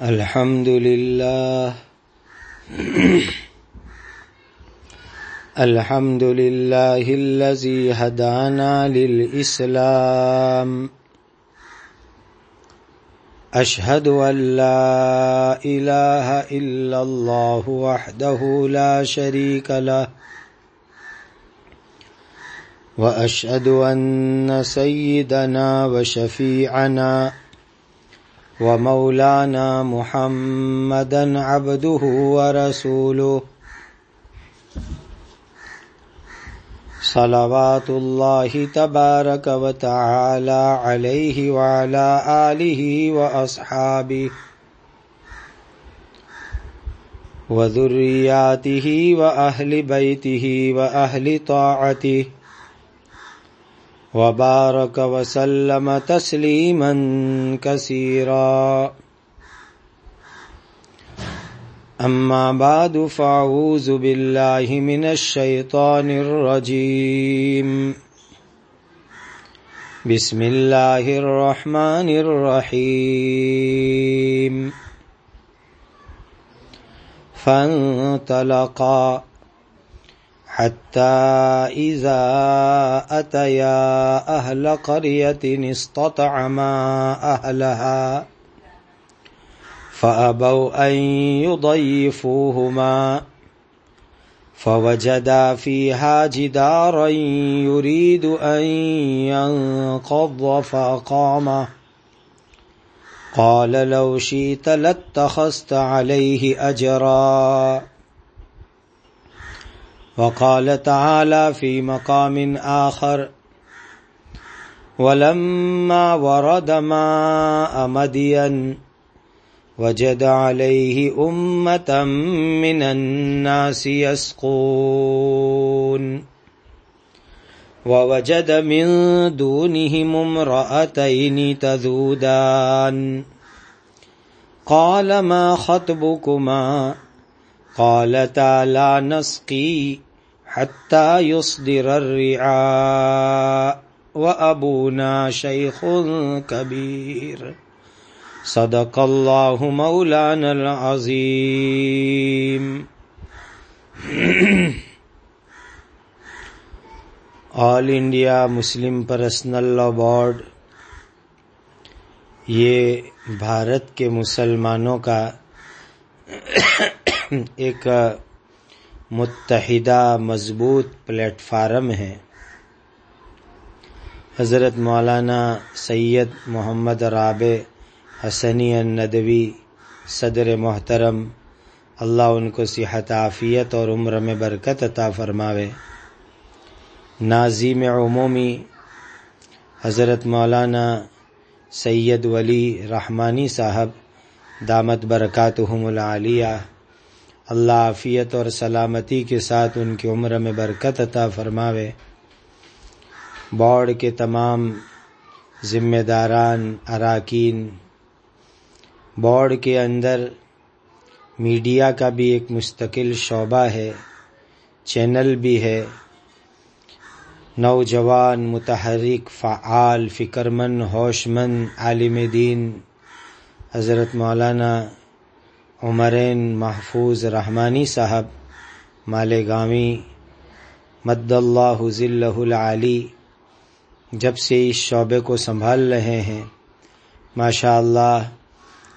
الحمد لله الحمد لله الذي هدانا للإسلام. أشهد أن لا إله إلا الله وحده لا شريك له. وأشهد أن سيدنا وشفيعنا ومولانا محمدا عبده ورسوله. صلوات الله تبارك وتعالى عليه وعلى آله وأصحابه وذرياته وأهل بيته وأهل طاعته وبارك وسلم تسليما كثيرا. أما بعد فأعوذ بالله من الشيطان الرجيم. بسم الله الرحمن الرحيم. فانطلقا حتى إذا أتيا أهل قرية استطعما أهلها فأبوا أن يضيفوهما فوجدا فيها جدارا يريد أن ينقض فأقامه. قال لو شئت لاتخذت عليه أجرا. وقال تعالى في مقام آخر ولما ورد ماء مدين وجد عليه أمة من الناس يسقون. ووجد من دونهم امرأتين تذودان. قال ما خطبكما؟ قالتا لا نسقي. حتى يصدر الرعاء وأبونا شيخ كبير. صدق الله مولانا العظيم. All India Muslim personal law board یہ بھارت کے مسلمانوں کا ایک متحدہ مضبوط پلیٹ فارم ہے۔ حضرت مولانا سید محمد رابع حسنی الندوی، صدر محترم، اللہ ان کو صحت، عافیت اور عمر میں برکت عطا فرماوے۔ نازیم عمومی، حضرت مولانا سید ولی رحمانی صاحب، دامت برکاتہم العالیہ۔ اللہ عافیت اور سلامتی کے ساتھ ان کی عمر میں برکت عطا فرماوے۔ بورڈ کے تمام ذمہ داران، اراکین بورڈ کے اندر میڈیا کا بھی ایک مستقل شعبہ ہے، چینل بھی ہے۔ نوجوان، متحرک، فعال فکر مند ہوش مند عالم دین، حضرت مولانا عمرین محفوظ رحمانی صاحب مالیگامی مد اللہ ذلہ العلی جب سے اس شعبے کو سنبھال رہے ہیں ماشاء اللہ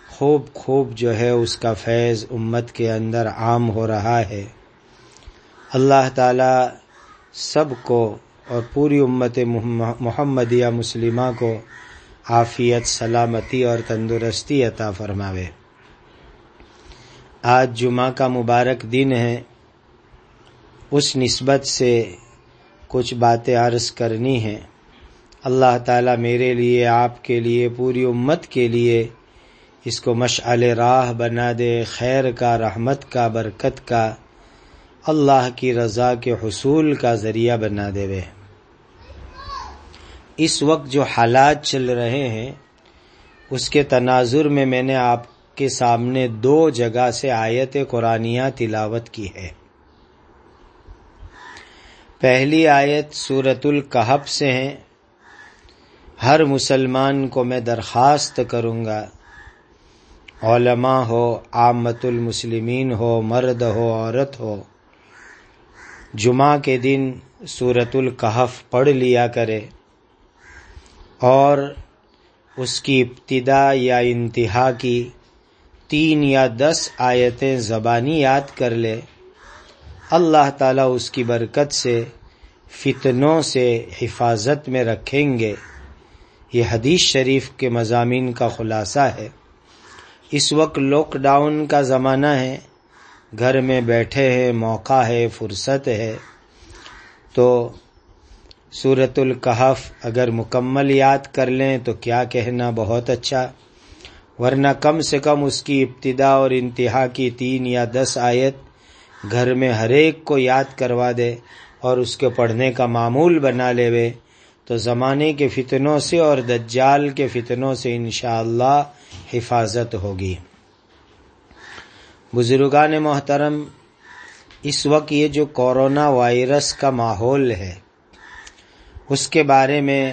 خوب خوب جو ہے اس کا فیض امت کے اندر عام ہو رہا ہے۔ اللہ تعالی سب کو اور پوری امت محمدیہ مسلمہ کو عافیت، سلامتی اور تندرستی عطا فرماوے۔ آج جمعہ کا مبارک دن ہے، اس نسبت سے کچھ باتیں عرض کرنی ہیں۔ اللہ تعالیٰ میرے لیے، آپ کے لیے، پوری امت کے لیے اس کو مشعل راہ بنا دے، خیر کا، رحمت کا، برکت کا، اللہ کی رضا کے حصول کا ذریعہ بنا دے وے۔ اس وقت جو حالات چل رہے ہیں، اس کے تناظر میں میں نے آپ کے سامنے دو جگہ سے آیت قرآنیہ تلاوت کی ہے۔ پہلی آیت سورت القحب سے ہیں ہر مسلمان کو میں درخواست کروں گا علماء ہو، عامت المسلمین ہو، مرد ہو، عورت ہو، جمعہ کے دن صورت القحف پڑھ لیا کرے اور اس کی ابتدا یا انتہا کی تین یا دس آیتیں زبانی یاد کر لے۔ اللہ تعالیٰ اس کی برکت سے، فتنوں سے حفاظت میں رکھیں گے۔ یہ حدیث شریف کے مضامین کا خلاصہ ہے۔ اس وقت لاک ڈاؤن کا زمانہ ہے۔ گھر میں بیٹھے ہیں، موقع ہے، فرصت ہے۔ تو صورت القحف اگر مکمل یاد کر لیں تو کیا کہنا بہت اچھا۔ ورنہ کم سے کم اس کی ابتدا اور انتہا کی تین یا دس آیت گھر میں ہر ایک کو یاد کروا دے اور اس کے پڑھنے کا معمول بنا لے وے۔ تو زمانے کے فتنوں سے اور دجال کے فتنوں سے انشاءاللہ حفاظت ہوگی۔ بزرگان محترم، اس وقت یہ جو کورونا وائرس کا ماحول ہے، اس کے بارے میں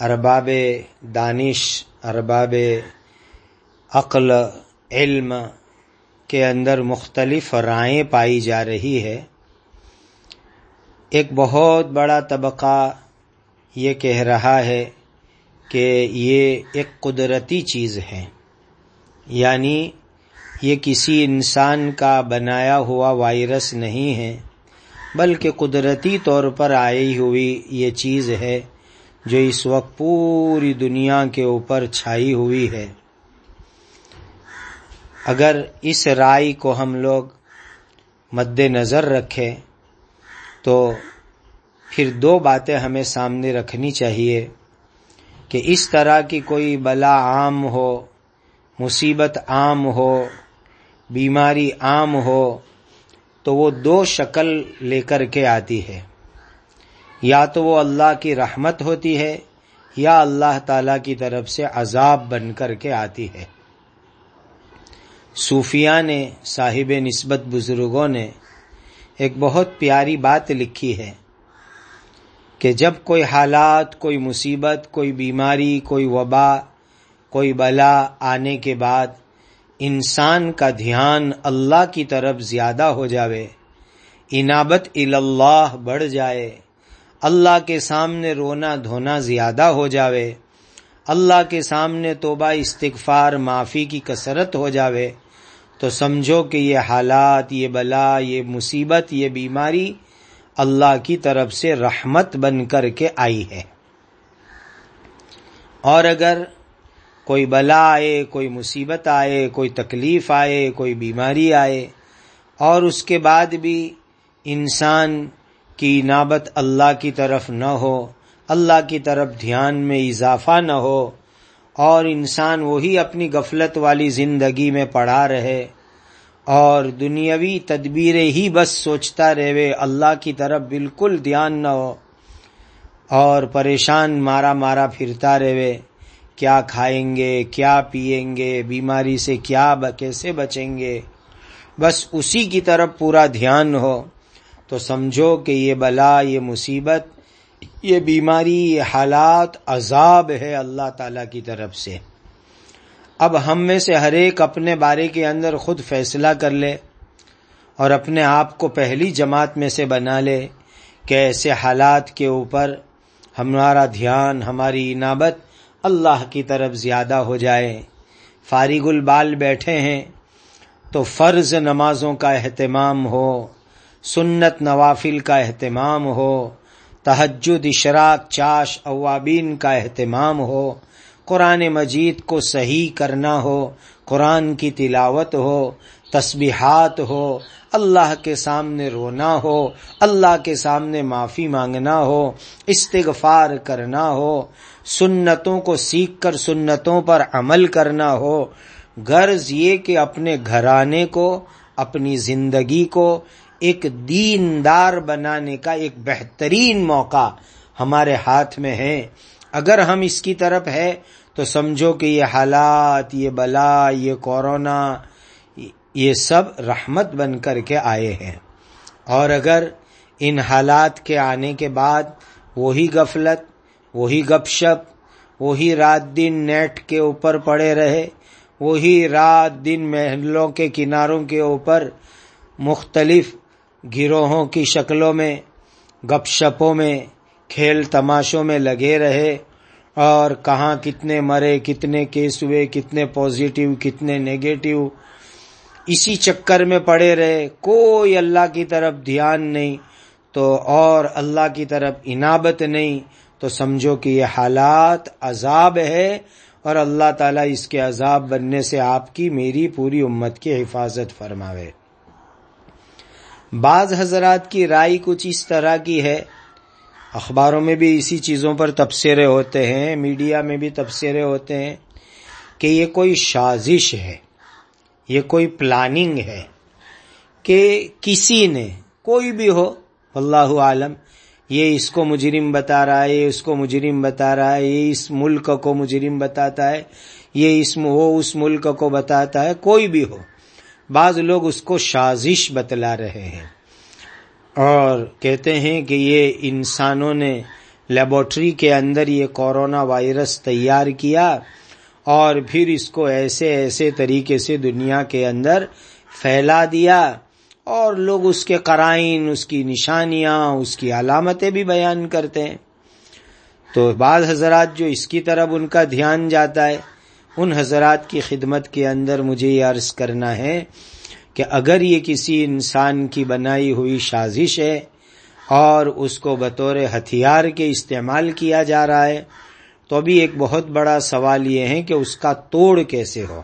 ارباب دانش، ارباب عقل، علم کے اندر مختلف رائیں پائی جا رہی ہے۔ ایک بہت بڑا طبقہ یہ کہہ رہا ہے کہ یہ ایک قدرتی چیز ہے۔ یعنی یہ کسی انسان کا بنایا ہوا وائرس نہیں ہے، بلکہ قدرتی طور پر آئی ہوئی یہ چیز ہے جو اس وقت پوری دنیا کے اوپر چھائی ہوئی ہے۔ اگر اس رائے کو ہم لوگ مد نظر رکھیں تو پھر دو باتیں ہمیں سامنے رکھنی چاہیے کہ اس طرح کی کوئی بلا عام ہو، مصیبت عام ہو، بیماری عام ہو، تو وہ دو شکل لے کر کے آتی ہے۔ یا تو وہ اللہ کی رحمت ہوتی ہے یا اللہ تعالی کی طرف سے عذاب بن کر کے آتی ہے۔ صوفیہ نے، صاحب نسبت بزرگوں نے ایک بہت پیاری بات لکھی ہے کہ جب کوئی حالات، کوئی مصیبت، کوئی بیماری، کوئی وبا، کوئی بلا آنے کے بعد انسان کا دھیان اللہ کی طرف زیادہ ہو جاوے، انابت اللہ بڑھ جائے، اللہ کے سامنے رونا دھونا زیادہ ہو جاوے اللہ کے سامنے توبہ، استغفار، معافی کی کثرت ہو جاوے، تو سمجھو کہ یہ حالات، یہ بلا، یہ مصیبت، یہ بیماری اللہ کی طرف سے رحمت بن کر کے آئی ہے۔ اور اگر کوئی بلا آئے، کوئی مصیبت آئے، کوئی تکلیف آئے، کوئی بیماری آئے، اور اس کے بعد بھی انسان کی نابت اللہ کی طرف نہ ہو اللہ کی طرف دھیان میں اضافہ نہ ہو اور انسان وہی اپنی غفلت والی زندگی میں پڑا رہے اور دنیاوی تدبیریں ہی بس سوچتا رہے اللہ کی طرف بالکل دھیان نہ ہو اور پریشان مارا مارا پھرتا رہے کیا کھائیں گے، کیا پیئیں گے، بیماری سے کیا کیسے بچیں گے؟ بس اسی کی طرف پورا دھیان ہو تو سمجھو کہ یہ بلا، یہ مصیبت یہ بیماری، یہ حالات عذاب ہے اللہ تعالی کی طرف سے۔ اب ہم میں سے ہر ایک اپنے بارے کے اندر خود فیصلہ کر لے اور اپنے آپ کو پہلی جماعت میں سے بنا لے کہ ایسے حالات کے اوپر ہمارا دھیان، ہماری انابت اللہ کی طرف زیادہ ہو جائے۔ فارغ البال بیٹھے ہیں تو فرض نمازوں کا اہتمام ہو، سنت نوافل کا اہتمام ہو تہجد اشراق چاش، اوابین کا اہتمام ہو، قرآن مجید کو صحیح کرنا ہو، قرآن کی تلاوت ہو، تسبیحات ہو، اللہ کے سامنے رونا ہو، اللہ کے سامنے معافی مانگنا ہو، استغفار کرنا ہو، سنتوں کو سیکھ کر سنتوں پر عمل کرنا ہو، غرض یہ کہ اپنے گھرانے کو، اپنی زندگی کو ایک دیندار بنانے کا ایک بہترین موقع ہمارے ہاتھ میں ہے۔ اگر ہم اس کی طرف ہے تو سمجھو کہ یہ حالات، یہ بلا، یہ کورونا، یہ سب رحمت بن کر کے آئے ہیں۔ اور اگر ان حالات کے آنے کے بعد وہی غفلت، وہی گپ شپ وہی رات دن نیٹ کے اوپر پڑے رہے، وہی رات دن محلوں کے کناروں کے اوپر مختلف گروہوں کی شکلوں میں، گپ شپوں میں، کھیل تماشوں میں لگے رہے اور کہاں کتنے مرے، کتنے کیس ہوئے، کتنے پازیٹیو کتنے نیگیٹو اسی چکر میں پڑے رہے۔ کوئی اللہ کی طرف دھیان نہیں، تو اور اللہ کی طرف انابت نہیں۔ تو سمجھو کہ یہ حالات عذاب ہے اور اللہ تعالیٰ اس کے عذاب بننے سے آپ کی میری پوری امت کی حفاظت فرماوے۔ بعض حضرات کی رائے کچھ اس طرح کی ہے۔ اخباروں میں بھی اسی چیزوں پر تبصرے ہوتے ہیں، میڈیا میں بھی تبصرے ہوتے ہیں کہ یہ کوئی سازش ہے، یہ کوئی پلاننگ ہے کہ کسی نے، کوئی بھی ہو اللہ عالم، یہ اس کو مجرم بتا رہا ہے، یہ اس کو مجرم بتا رہا ہے، یہ اس ملک کو مجرم بتاتا ہے، یہ اس وہ اس ملک کو بتاتا ہے، کوئی بھی ہو۔ بعض لوگ اس کو سازش بتلا رہے ہیں۔ اور کہتے ہیں کہ یہ انسانوں نے لیبورٹری کے اندر یہ کورونا وائرس تیار کیا اور پھر اس کو ایسے ایسے طریقے سے دنیا کے اندر پھیلا دیا۔ اور لوگ اس کے قرائن، اس کی نشانیاں، اس کی علامتیں بھی بیان کرتے ہیں۔ تو بعض حضرات جو اس کی طرف ان کا دھیان جاتا ہے ان حضرات کی خدمت کے اندر مجھے یہ عرض کرنا ہے کہ اگر یہ کسی انسان کی بنائی ہوئی سازش ہے اور اس کو بطور ہتھیار کے استعمال کیا جا رہا ہے، تو ابھی ایک بہت بڑا سوال یہ ہے کہ اس کا توڑ کیسے ہو؟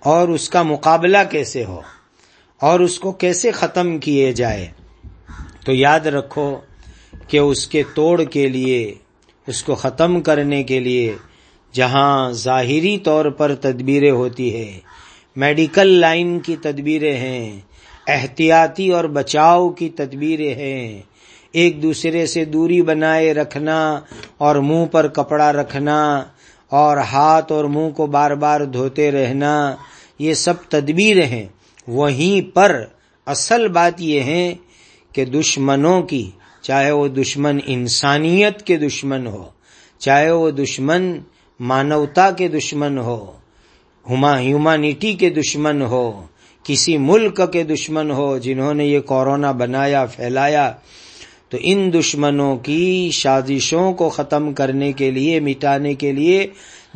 اور اس کا مقابلہ کیسے ہو؟ اور اس کو کیسے ختم کیے جائے؟ تو یاد رکھو کہ اس کے توڑ کے لیے، اس کو ختم کرنے کے لیے جہاں ظاہری طور پر تدبیریں ہوتی ہے میڈیکل لائن کی تدبیریں ہیں، احتیاطی اور بچاؤ کی تدبیریں ہیں۔ ایک دوسرے سے دوری بنائے رکھنا اور منہ پر کپڑا رکھنا اور ہاتھ اور منہ کو بار بار دھوتے رہنا، یہ سب تدبیر ہیں۔ وہیں پر اصل بات یہ ہے کہ دشمنوں کی، چاہے وہ دشمن انسانیت کے دشمن ہو، چاہے وہ دشمن مانوتا کے دشمن ہو ہیومانٹی کے دشمن ہو، کسی ملک کے دشمن ہو جنہوں نے یہ کورونا بنایا، پھیلایا، تو ان دشمنوں کی سازشوں کو ختم کرنے کے لیے، مٹانے کے لیے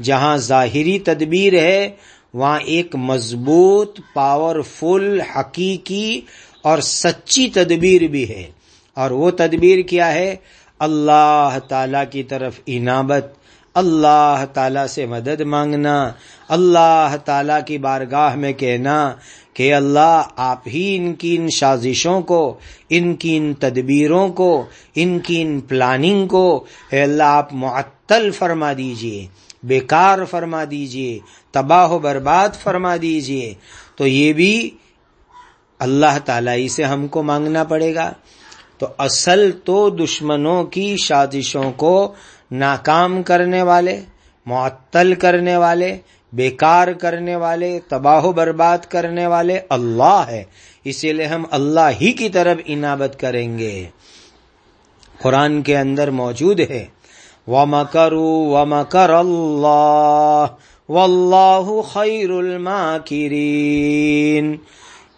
جہاں ظاہری تدبیر ہے، وہاں ایک مضبوط پاورفل حقیقی اور سچی تدبیر بھی ہے۔ اور وہ تدبیر کیا ہے؟ اللہ تعالی کی طرف انابت اللہ تعالی سے مدد مانگنا، اللہ تعالی کی بارگاہ میں کہنا کہ اللہ آپ ہی ان کی ان سازشوں کو، ان کی ان تدبیروں کو، ان کی ان پلاننگ کو، اے اللہ آپ معطل فرما دیجیے، بیکار فرما دیجیے، تباہ و برباد فرما دیجیے۔ تو یہ بھی اللہ تعالی سے ہم کو مانگنا پڑے گا۔ تو اصل تو دشمنوں کی سازشوں کو ناکام کرنے والے، معطل کرنے والے، بیکار کرنے والے، تباہ و برباد کرنے والے اللہ ہے۔ اسی لیے ہم اللہ ہی کی طرف انابت کریں گے۔ قرآن کے اندر موجود ہے۔ و مکرو و مکر اللہ و خیر الماکرین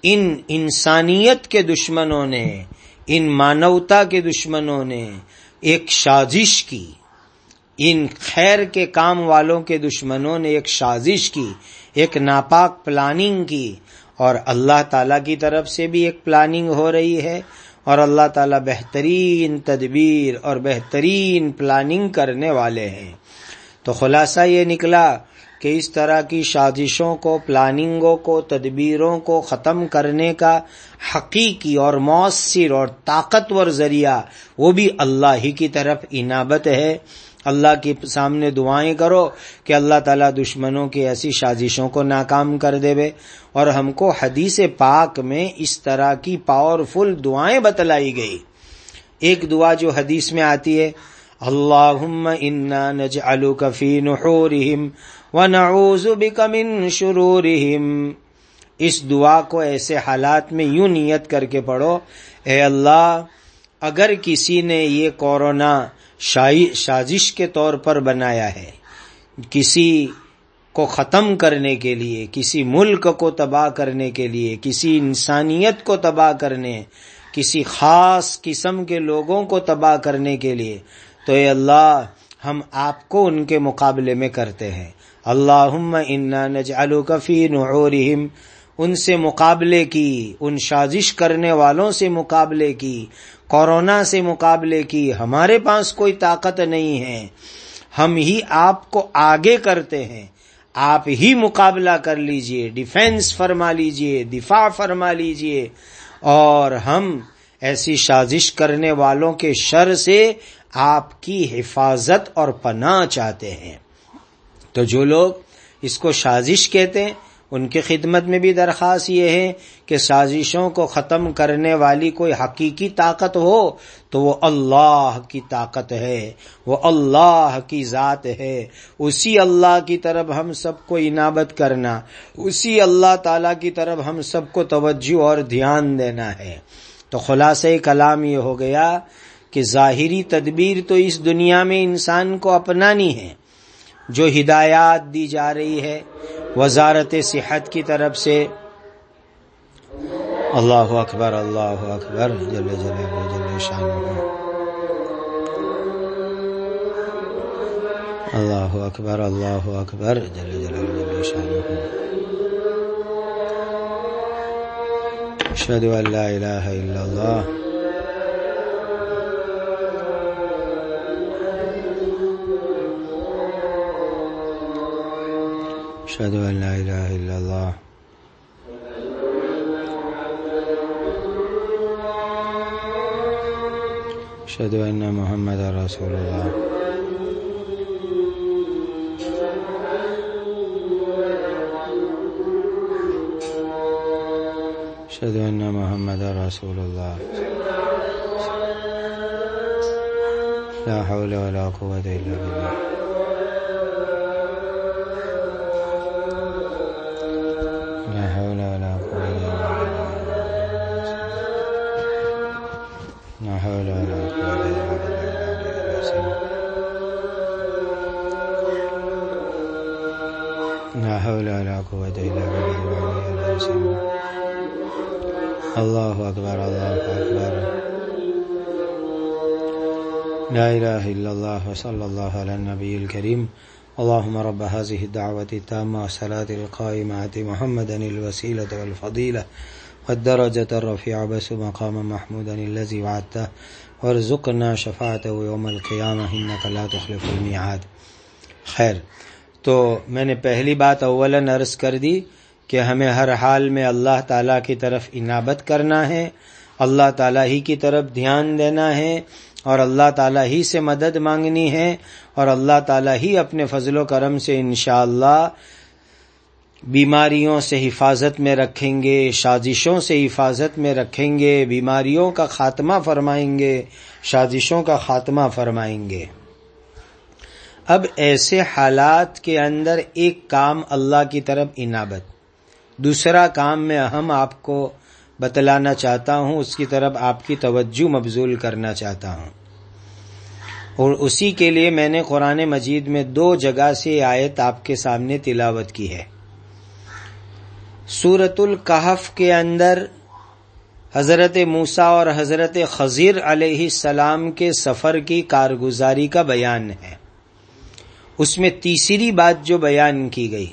ان انسانیت کے دشمنوں نے، ان مانوتا کے دشمنوں نے ایک سازش کی۔ ان خیر کے کام والوں کے دشمنوں نے ایک سازش کی، ایک ناپاک پلاننگ کی، اور اللہ تعالی کی طرف سے بھی ایک پلاننگ ہو رہی ہے، اور اللہ تعالیٰ بہترین تدبیر اور بہترین پلاننگ کرنے والے ہیں۔ تو خلاصہ یہ نکلا کہ اس طرح کی سازشوں کو پلاننگوں کو، تدبیروں کو ختم کرنے کا حقیقی اور مؤثر اور طاقتور ذریعہ وہ بھی اللہ ہی کی طرف انابت ہے۔ اللہ کے سامنے دعائیں کرو کہ اللہ تعالیٰ دشمنوں کی ایسی سازشوں کو ناکام کر دے بے اور ہم کو حدیث پاک میں اس طرح کی پاورفل دعائیں بتلائی گئی۔ ایک دعا جو حدیث میں آتی ہے اللہ انا نجعلک فی نحورہم ونعوذ بک من شرورہم۔ اس دعا کو ایسے حالات میں یوں نیت کر کے پڑھو، اے اللہ، اگر کسی نے یہ کورونا سازش کے طور پر بنایا ہے۔ کسی کو ختم کرنے کے لیے، کسی ملک کو تباہ کرنے کے لیے، کسی انسانیت کو تباہ کرنے، کسی خاص قسم کے لوگوں کو تباہ کرنے کے لیے۔ تو اے اللہ، ہم آپ کو ان کے مقابلے میں کرتے ہیں۔ اللہ انا نجعلک کفی نعورہم، ان سے مقابلے کی، ان سازش کرنے والوں سے مقابلے کی۔ کورونا سے مقابلے کی، ہمارے پاس کوئی طاقت نہیں ہے۔ ہم ہی آپ کو آگے کرتے ہیں۔ آپ ہی مقابلہ کر لیجیے ڈیفینس فرما لیجیے، دفاع فرما لیجیے۔ اور ہم ایسی سازش کرنے والوں کے شر سے آپ کی حفاظت اور پناہ چاہتے ہیں۔ تو جو لوگ اس کو سازش کہتے ہیں ان کی خدمت میں بھی درخواست یہ ہے کہ سازشوں کو ختم کرنے والی کوئی حقیقی طاقت ہو تو وہ اللہ کی طاقت ہے، وہ اللہ کی ذات ہے۔ اسی اللہ کی طرف ہم سب کو انابت کرنا، اسی اللہ تعالی کی طرف ہم سب کو توجہ اور دھیان دینا ہے۔ تو خلاصہ کلام یہ ہو گیا کہ ظاہری تدبیر تو اس دنیا میں انسان کو اپنانی ہے، جو ہدایات دی جا رہی ہے۔ وزارت صحت کی طرف سے۔ اللہ اکبر اللہ اکبر۔ جل جل جل شان اللہ اکبر اللہ اکبر۔ جل جل جل شان اشهد ان لا اله الا الله أشهد أن لا إله إلا الله. أشهد أن محمد رسول الله. أشهد أن محمد رسول الله. لا حول ولا قوة إلا بالله. إلا الله وصلى الله على النبي الكريم. اللهم رب هذه الدعوة التامة والصلاة القائمة محمدا الوسيلة والفضيلة والدرجة الرفيعة، بس مقام محمودا الذي وعدته. وارزقنا شفاعته يوم القيامة، إنك لا تخلف الميعاد. خیر، تو میں نے پہلی بات اولا عرض کر دی کہ ہمیں ہر حال میں اللہ تعالیٰ کی طرف انابت کرنا ہے، اللہ تعالیٰ ہی کی طرف دھیان دینا ہے اور اللہ تعالیٰ ہی سے مدد مانگنی ہے اور اللہ تعالیٰ ہی اپنے فضل و کرم سے انشاءاللہ اللہ بیماریوں سے حفاظت میں رکھیں گے، سازشوں سے حفاظت میں رکھیں گے، بیماریوں کا خاتمہ فرمائیں گے، سازشوں کا خاتمہ فرمائیں گے۔ اب ایسے حالات کے اندر ایک کام اللہ کی طرف انابت۔ دوسرا کام میں اہم آپ کو بتلانا چاہتا ہوں، اس کی طرف آپ کی توجہ مبزول کرنا چاہتا ہوں۔ اور اسی کے لیے میں نے قرآن مجید میں دو جگہ سے آیت آپ کے سامنے تلاوت کی ہے۔ سورت القحف کے اندر حضرت موسا اور حضرت خضیر علیہ السلام کے سفر کی کارگزاری کا بیان ہے۔ اس میں تیسری بات جو بیان کی گئی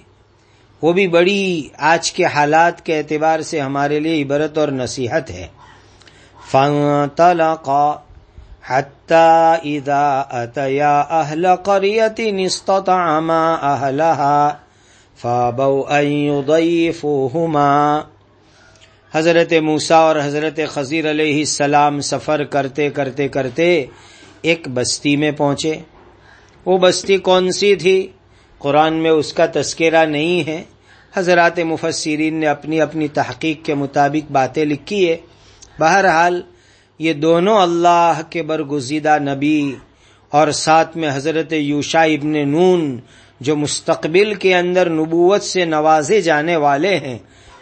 وہ بھی بڑی آج کے حالات کے اعتبار سے ہمارے لیے عبرت اور نصیحت ہے۔ فانطلقا حتى إذا أتيا أهل قرية استطعما أهلها فابوا أن يضيفوهما۔ حضرت موسا اور حضرت خضیر علیہ السلام سفر کرتے کرتے کرتے ایک بستی میں پہنچے۔ وہ بستی کون سی تھی؟ قرآن میں اس کا تذکرہ نہیں ہے۔ حضرات مفسرین نے اپنی اپنی تحقیق کے مطابق باتیں لکھی ہے بہرحال، یہ دونوں اللہ کے برگزیدہ نبی اور ساتھ میں حضرت یوشا ابن نون جو مستقبل کے اندر نبوت سے نوازے جانے والے ہیں،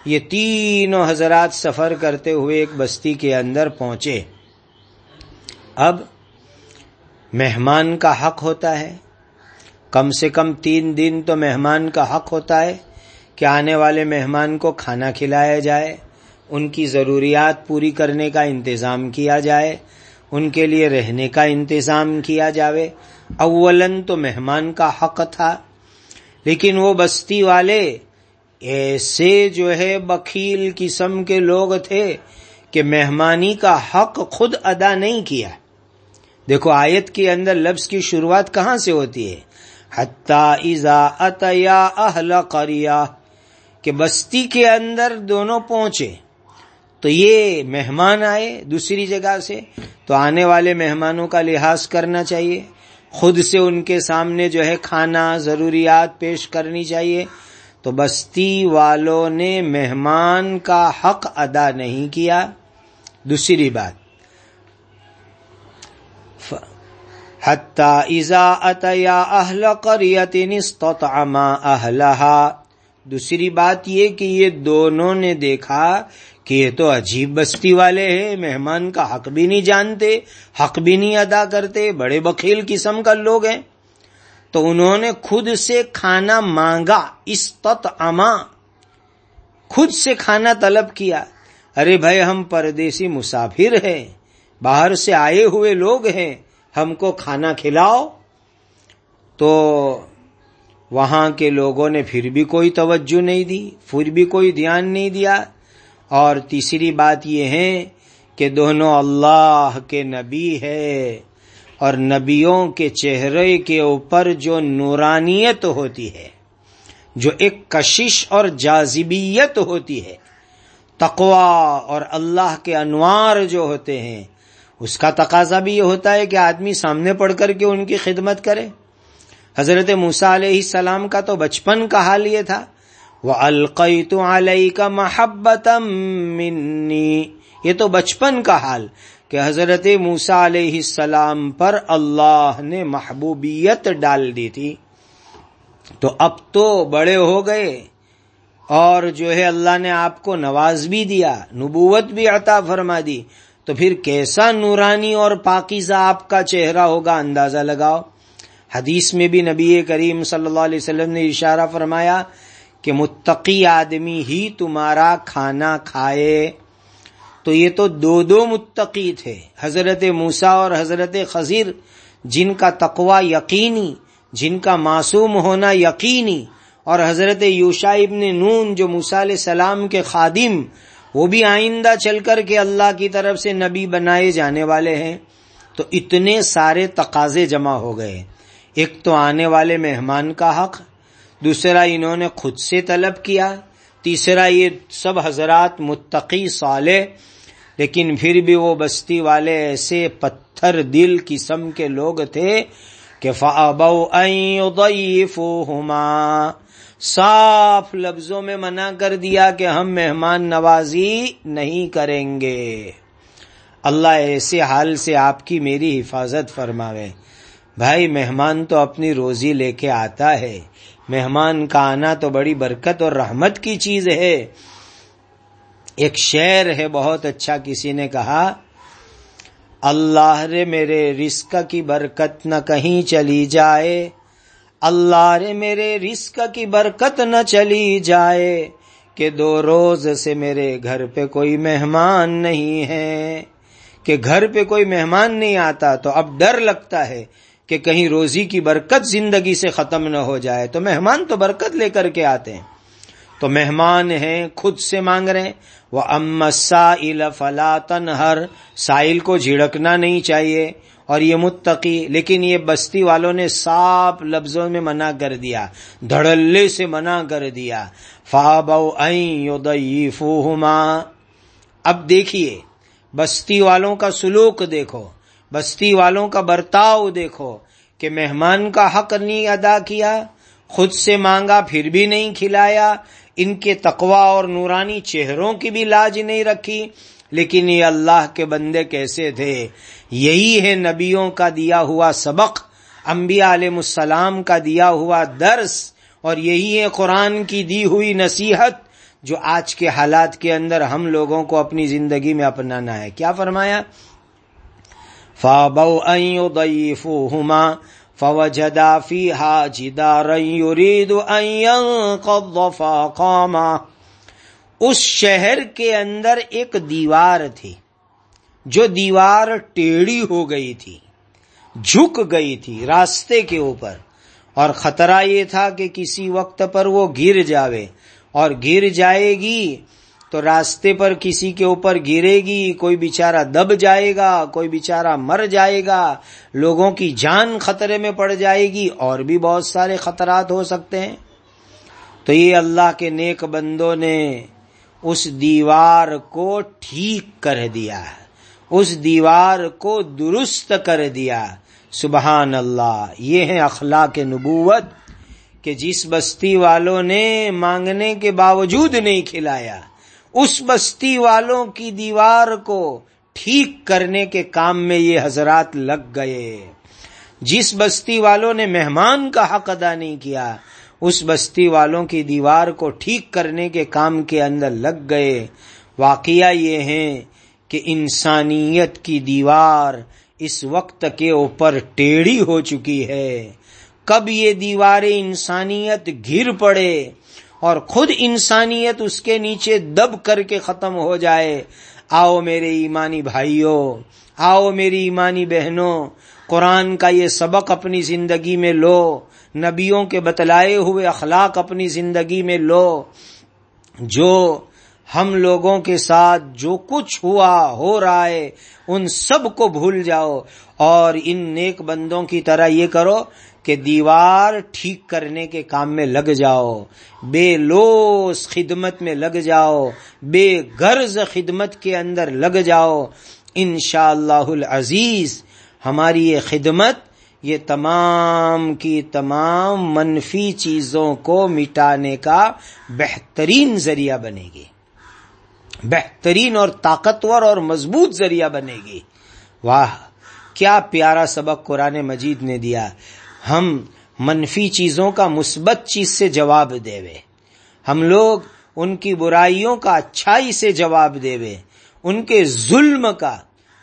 یہ تینوں حضرات سفر کرتے ہوئے ایک بستی کے اندر پہنچے۔ اب، مہمان کا حق ہوتا ہے۔ کم سے کم تین دن تو مہمان کا حق ہوتا ہے۔ کہ آنے والے مہمان کو کھانا کھلایا جائے، ان کی ضروریات پوری کرنے کا انتظام کیا جائے، ان کے لیے رہنے کا انتظام کیا جاوے۔ اولن تو مہمان کا حق تھا، لیکن وہ بستی والے ایسے جو ہے بکیل قسم کے لوگ تھے کہ مہمانی کا حق خود ادا نہیں کیا۔ دیکھو، آیت کے اندر لفظ کی شروعات کہاں سے ہوتی ہے؟ ازا اتیا اہل قریا کہ بستی کے اندر دونوں پہنچے۔ تو یہ مہمان آئے دوسری جگہ سے۔ تو آنے والے مہمانوں کا لحاظ کرنا چاہیے۔ خود سے ان کے سامنے جو ہے کھانا، ضروریات پیش کرنی چاہیے۔ تو بستی والوں نے مہمان کا حق ادا نہیں کیا۔ دوسری بات۔ ازا اتیا اہل قریت استطعما اہلہا۔ دوسری بات یہ کہ یہ دونوں نے دیکھا کہ یہ تو عجیب بستی والے ہیں، مہمان کا حق بھی نہیں جانتے، حق بھی نہیں ادا کرتے، بڑے بخیل قسم کا لوگ ہیں۔ تو انہوں نے خود سے کھانا مانگا، استطعما، خود سے کھانا طلب کیا۔ ارے بھائی، ہم پردیسی مسافر ہیں، باہر سے آئے ہوئے لوگ ہیں، ہم کو کھانا کھلاؤ۔ تو وہاں کے لوگوں نے پھر بھی کوئی توجہ نہیں دی، پھر بھی کوئی دھیان نہیں دیا۔ اور تیسری بات یہ ہے کہ دونوں اللہ کے نبی ہے اور نبیوں کے چہرے کے اوپر جو نورانیت ہوتی ہے، جو ایک کشش اور جازبیت ہوتی ہے تقوا اور اللہ کے انوار جو ہوتے ہیں، اس کا تقاضا بھی یہ ہوتا ہے کہ آدمی سامنے پڑھ کر کے ان کی خدمت کرے۔ حضرت موسا علیہ السلام کا تو بچپن کا حال یہ تھا۔ وہ القیت علیہ کا محبت یہ تو بچپن کا حال کہ حضرت موسا علیہ السلام پر اللہ نے محبوبیت ڈال دی تھی۔ تو اب تو بڑے ہو گئے اور جو ہے اللہ نے آپ کو نواز بھی دیا، نبوت بھی عطا فرما دی۔ تو پھر کیسا نورانی اور پاکیزہ آپ کا چہرہ ہوگا، اندازہ لگاؤ۔ حدیث میں بھی نبی کریم صلی اللہ علیہ وسلم نے اشارہ فرمایا کہ متقی آدمی ہی تمہارا کھانا کھائے۔ تو یہ تو دو دو متقی تھے، حضرت موسا اور حضرت خزیر جن کا تقوا یقینی، جن کا معصوم ہونا یقینی۔ اور حضرت یوشا ابن نون جو موسا علیہ السلام کے خادم، وہ بھی آئندہ چل کر کے اللہ کی طرف سے نبی بنائے جانے والے ہیں۔ تو اتنے سارے تقاضے جمع ہو گئے۔ ایک تو آنے والے مہمان کا حق، دوسرا انہوں نے خود سے طلب کیا، تیسرا یہ سب حضرات متقی صالح، لیکن پھر بھی وہ بستی والے ایسے پتھر دل قسم کے لوگ تھے کہ صاف لفظوں میں منع کر دیا کہ ہم مہمان نوازی نہیں کریں گے۔ اللہ ایسے حال سے آپ کی میری حفاظت فرماوے۔ بھائی مہمان تو اپنی روزی لے کے آتا ہے۔ مہمان کا آنا تو بڑی برکت اور رحمت کی چیز ہے۔ ایک شعر ہے، بہت اچھا کسی نے کہا، اللہ رے میرے رزق کی برکت نہ کہیں چلی جائے۔ اللہ رے میرے رزق کی برکت نہ چلی جائے۔ کہ دو روز سے میرے گھر پہ کوئی مہمان نہیں ہے۔ کہ گھر پہ کوئی مہمان نہیں آتا تو اب ڈر لگتا ہے۔ کہ کہیں روزی کی برکت زندگی سے ختم نہ ہو جائے تو مہمان تو برکت لے کر کے آتے ہیں۔ تو مہمان ہیں، خود سے مانگ رہے ہیں۔ وہ امسا فلا تنہر سائل کو جھڑکنا نہیں چاہیے اور یہ متقی، لیکن یہ بستی والوں نے صاف لفظوں میں منع کر دیا، دھڑلے سے منع کر دیا۔ اب دیکھیے، بستی والوں کا سلوک دیکھو۔ بستی والوں کا برتاؤ دیکھو کہ مہمان کا حق نہیں ادا کیا، خود سے مانگا پھر بھی نہیں کھلایا، ان کے تقوا اور نورانی چہروں کی بھی لاج نہیں رکھی۔ لیکن یہ اللہ کے بندے کیسے تھے؟ یہی ہے نبیوں کا دیا ہوا سبق، انبیاء علیہ السلام کا دیا ہوا درس، اور یہی ہے قرآن کی دی ہوئی نصیحت جو آج کے حالات کے اندر ہم لوگوں کو اپنی زندگی میں اپنانا ہے۔ کیا فرمایا؟ فابو فوجدا فيها جدارا يريد ان ينقض فقاما اس شہر کے اندر ایک دیوار تھی، جو دیوار ٹیڑھی ہو گئی تھی، جھک گئی تھی راستے کے اوپر۔ اور خطرہ یہ تھا کہ کسی وقت پر وہ گر جاوے، اور گر جائے گی تو راستے پر کسی کے اوپر گرے گی، کوئی بیچارہ دب جائے گا، کوئی بیچارہ مر جائے گا، لوگوں کی جان خطرے میں پڑ جائے گی، اور بھی بہت سارے خطرات ہو سکتے ہیں۔ تو یہ اللہ کے نیک بندوں نے اس دیوار کو ٹھیک کر دیا اس دیوار کو درست کر دیا۔ سبحان اللہ، یہ ہے اخلاق نبوت کہ جس بستی والوں نے مانگنے کے باوجود نہیں کھلایا۔ اس بستی والوں کی دیوار کو ٹھیک کرنے کے کام میں یہ حضرات لگ گئے۔ جس بستی والوں نے مہمان کا حق ادا نہیں کیا، اس بستی والوں کی دیوار کو ٹھیک کرنے کے کام کے اندر لگ گئے۔ واقعہ یہ ہے کہ انسانیت کی دیوار اس وقت کے اوپر ٹیڑھی ہو چکی ہے۔ کب یہ دیواریں انسانیت گر پڑے اور خود انسانیت اس کے نیچے دب کر کے ختم ہو جائے۔ آؤ میرے ایمانی بھائیوں آؤ میری ایمانی بہنوں، قرآن کا یہ سبق اپنی زندگی میں لو، نبیوں کے بتلائے ہوئے اخلاق اپنی زندگی میں لو۔ جو ہم لوگوں کے ساتھ جو کچھ ہوا، ہو رہا ہے، ان سب کو بھول جاؤ۔ اور ان نیک بندوں کی طرح یہ کرو کہ دیوار ٹھیک کرنے کے کام میں لگ جاؤ، بے لوس خدمت میں لگ جاؤ، بے غرض خدمت کے اندر لگ جاؤ۔ انشاء اللہ العزیز، ہماری یہ خدمت، یہ تمام کی تمام منفی چیزوں کو مٹانے کا بہترین ذریعہ بنے گی۔ بہترین اور طاقتور اور مضبوط ذریعہ بنے گی۔ واہ، کیا پیارا سبق قرآن مجید نے دیا۔ ہم منفی چیزوں کا مثبت چیز سے جواب دے ہم لوگ ان کی برائیوں کا اچھائی سے جواب دے ان کے ظلم کا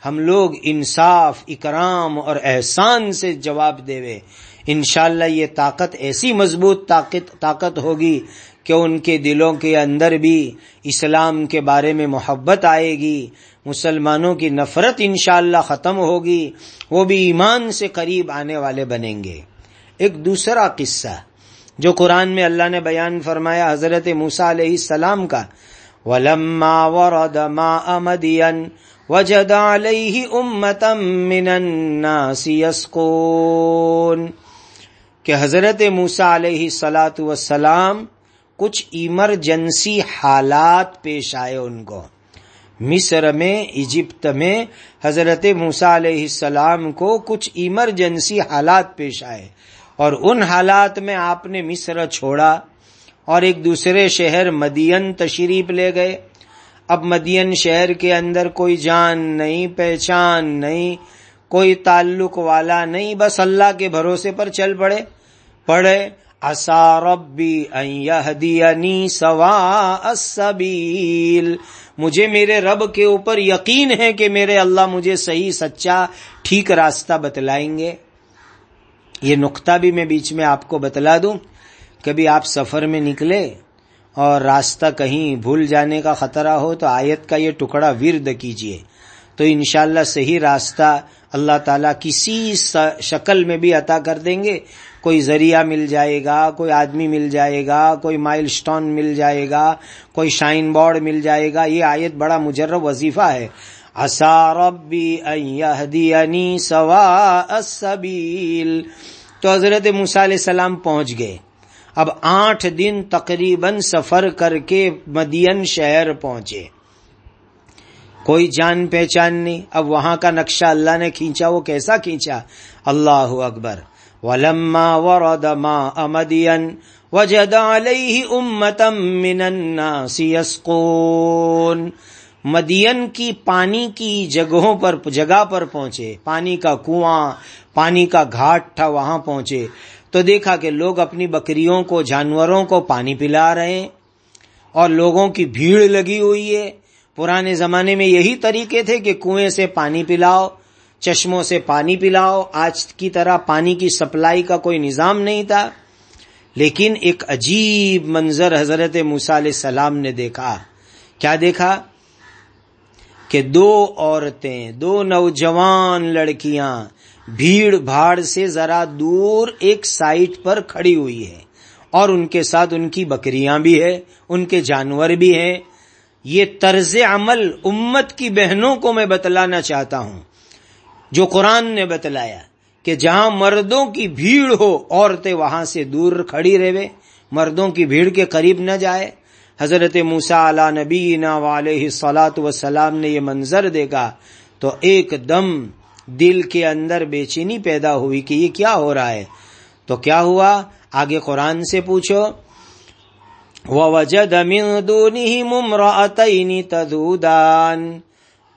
ہم لوگ انصاف، اکرام اور احسان سے جواب دے انشاءاللہ یہ طاقت ایسی مضبوط طاقت طاقت ہوگی کہ ان کے دلوں کے اندر بھی اسلام کے بارے میں محبت آئے گی۔ مسلمانوں کی نفرت انشاءاللہ ختم ہوگی۔ وہ بھی ایمان سے قریب آنے والے بنیں گے۔ ایک دوسرا قصہ جو قرآن میں اللہ نے بیان فرمایا حضرت موسا علیہ السلام کا، ولما ورد ما وجد من الناس يسقون۔ کہ حضرت موسا علیہ سلاۃ وسلام کچھ ایمرجنسی حالات پیش آئے ان کو۔ مصر میں، ایجپت میں حضرت موسا علیہ السلام کو کچھ ایمرجنسی حالات پیش آئے۔ اور ان حالات میں آپ نے مصر چھوڑا اور ایک دوسرے شہر مدین تشریف لے گئے۔ اب مدین شہر کے اندر کوئی جان نہیں، پہچان نہیں، کوئی تعلق والا نہیں، بس اللہ کے بھروسے پر چل پڑے۔ پڑے ربی ان سوا السبیل۔ مجھے میرے رب کے اوپر یقین ہے کہ میرے اللہ مجھے صحیح، سچا، ٹھیک راستہ بتلائیں گے۔ یہ نقطہ بھی میں بیچ میں آپ کو بتلا دوں، کبھی آپ سفر میں نکلے اور راستہ کہیں بھول جانے کا خطرہ ہو تو آیت کا یہ ٹکڑا ورد کیجیے تو انشاءاللہ صحیح راستہ اللہ تعالیٰ کسی شکل میں بھی عطا کر دیں گے۔ کوئی ذریعہ مل جائے گا، کوئی آدمی مل جائے گا، کوئی مائل سٹون مل جائے گا، کوئی شائن بورڈ مل جائے گا۔ یہ آیت بڑا مجرب وظیفہ ہے۔ ربی سوا السبیل تو حضرت علیہ السلام پہنچ گئے۔ اب آٹھ دن تقریباً سفر کر کے مدین شہر پہنچے۔ کوئی جان پہچان نہیں۔ اب وہاں کا نقشہ اللہ نے کھینچا، وہ کیسا کھینچا؟ اللہ اکبر۔ ولما ورد ما امدین وجد علیہ امتا من الناس يسقون۔ مدین کی پانی کی جگہوں پر، جگہ پر پہنچے۔ پانی کا کنواں، پانی کا گھاٹ تھا، وہاں پہنچے۔ تو دیکھا کہ لوگ اپنی بکریوں کو، جانوروں کو پانی پلا رہے ہیں اور لوگوں کی بھیڑ لگی ہوئی ہے۔ پرانے زمانے میں یہی طریقے تھے کہ کنویں سے پانی پلاؤ، چشموں سے پانی پلاؤ۔ آج کی طرح پانی کی سپلائی کا کوئی نظام نہیں تھا۔ لیکن ایک عجیب منظر حضرت علیہ السلام نے دیکھا۔ کیا دیکھا؟ کہ دو عورتیں، دو نوجوان لڑکیاں بھیڑ بھاڑ سے ذرا دور ایک سائٹ پر کھڑی ہوئی ہے اور ان کے ساتھ ان کی بکریاں بھی ہے ان کے جانور بھی ہیں۔ یہ طرز عمل امت کی بہنوں کو میں بتلانا چاہتا ہوں۔ جو قرآن نے بتلایا کہ جہاں مردوں کی بھیڑ ہو، عورتیں وہاں سے دور کھڑی رہے، مردوں کی بھیڑ کے قریب نہ جائے۔ حضرت موسا علا نبی علیہ سلاۃ وسلام نے یہ منظر دیکھا تو ایک دم دل کے اندر بے چینی پیدا ہوئی کہ یہ کیا ہو رہا ہے۔ تو کیا ہوا؟ آگے قرآن سے پوچھو۔ وَوَجَدَ مِن دُونِهِمُ امْرَأَتَيْنِ تَذُودَانِ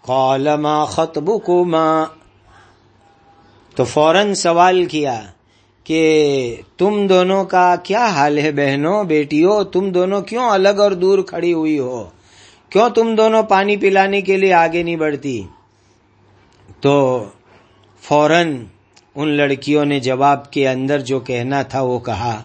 قَالَ مَا تو فوراً سوال کیا۔ کہ تم دونوں کا کیا حال ہے بہنوں، بیٹیوں؟ تم دونوں کیوں الگ اور دور کھڑی ہوئی ہو؟ کیوں تم دونوں پانی پلانے کے لیے آگے نہیں بڑھتی؟ تو فوراً ان لڑکیوں نے جواب کے اندر جو کہنا تھا وہ کہا،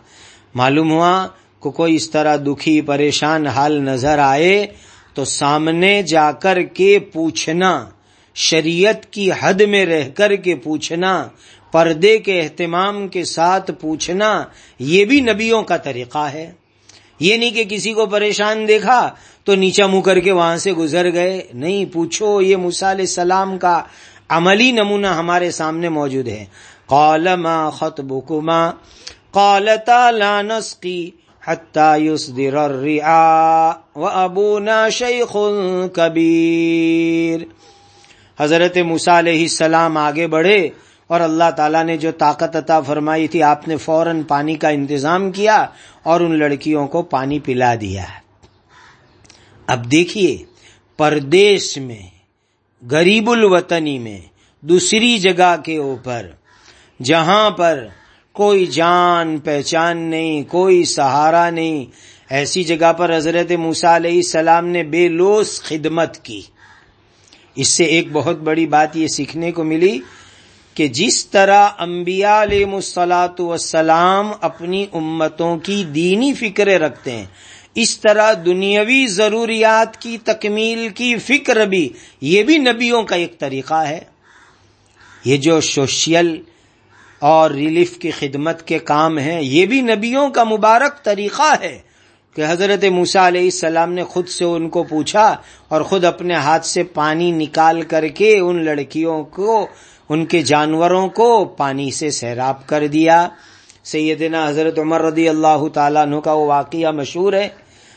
معلوم ہوا کو کوئی اس طرح دکھی، پریشان حال نظر آئے تو سامنے جا کر کے پوچھنا، شریعت کی حد میں رہ کر کے پوچھنا پردے کے اہتمام کے ساتھ پوچھنا یہ بھی نبیوں کا طریقہ ہے۔ یہ نہیں کہ کسی کو پریشان دیکھا تو نیچا منہ کر کے وہاں سے گزر گئے۔ نہیں، پوچھو، یہ علیہ السلام کا عملی نمونہ ہمارے سامنے موجود ہے۔ قال ما خطبكما قالتا لا نسقي حتى يصدر الرعاء وابونا شيخ كبير حضرت موسا علیہ السلام آگے بڑھے۔ اور اللہ تعالیٰ نے جو طاقت عطا فرمائی تھی، آپ نے فوراً پانی کا انتظام کیا اور ان لڑکیوں کو پانی پلا دیا اب دیکھیے پردیش میں، غریب الوطنی میں، دوسری جگہ کے اوپر، جہاں پر کوئی جان پہچان نہیں، کوئی سہارا نہیں، ایسی جگہ پر حضرت موسا علیہ السلام نے بے لوس خدمت کی۔ اس سے ایک بہت بڑی بات یہ سیکھنے کو ملی کہ جس طرح انبیاء علیہ مسلاط وسلام اپنی امتوں کی دینی فکریں رکھتے ہیں، اس طرح دنیاوی ضروریات کی تکمیل کی فکر بھی، یہ بھی نبیوں کا ایک طریقہ ہے۔ یہ جو سوشل اور ریلیف کی خدمت کے کام ہیں، یہ بھی نبیوں کا مبارک طریقہ ہے کہ حضرت موسا علیہ السلام نے خود سے ان کو پوچھا اور خود اپنے ہاتھ سے پانی نکال کر کے ان لڑکیوں کو ان کے جانوروں کو پانی سے سیراب کر دیا۔ سیدنا حضرت عمر رضی اللہ تعالیٰ عنہ کا وہ واقعہ مشہور ہے۔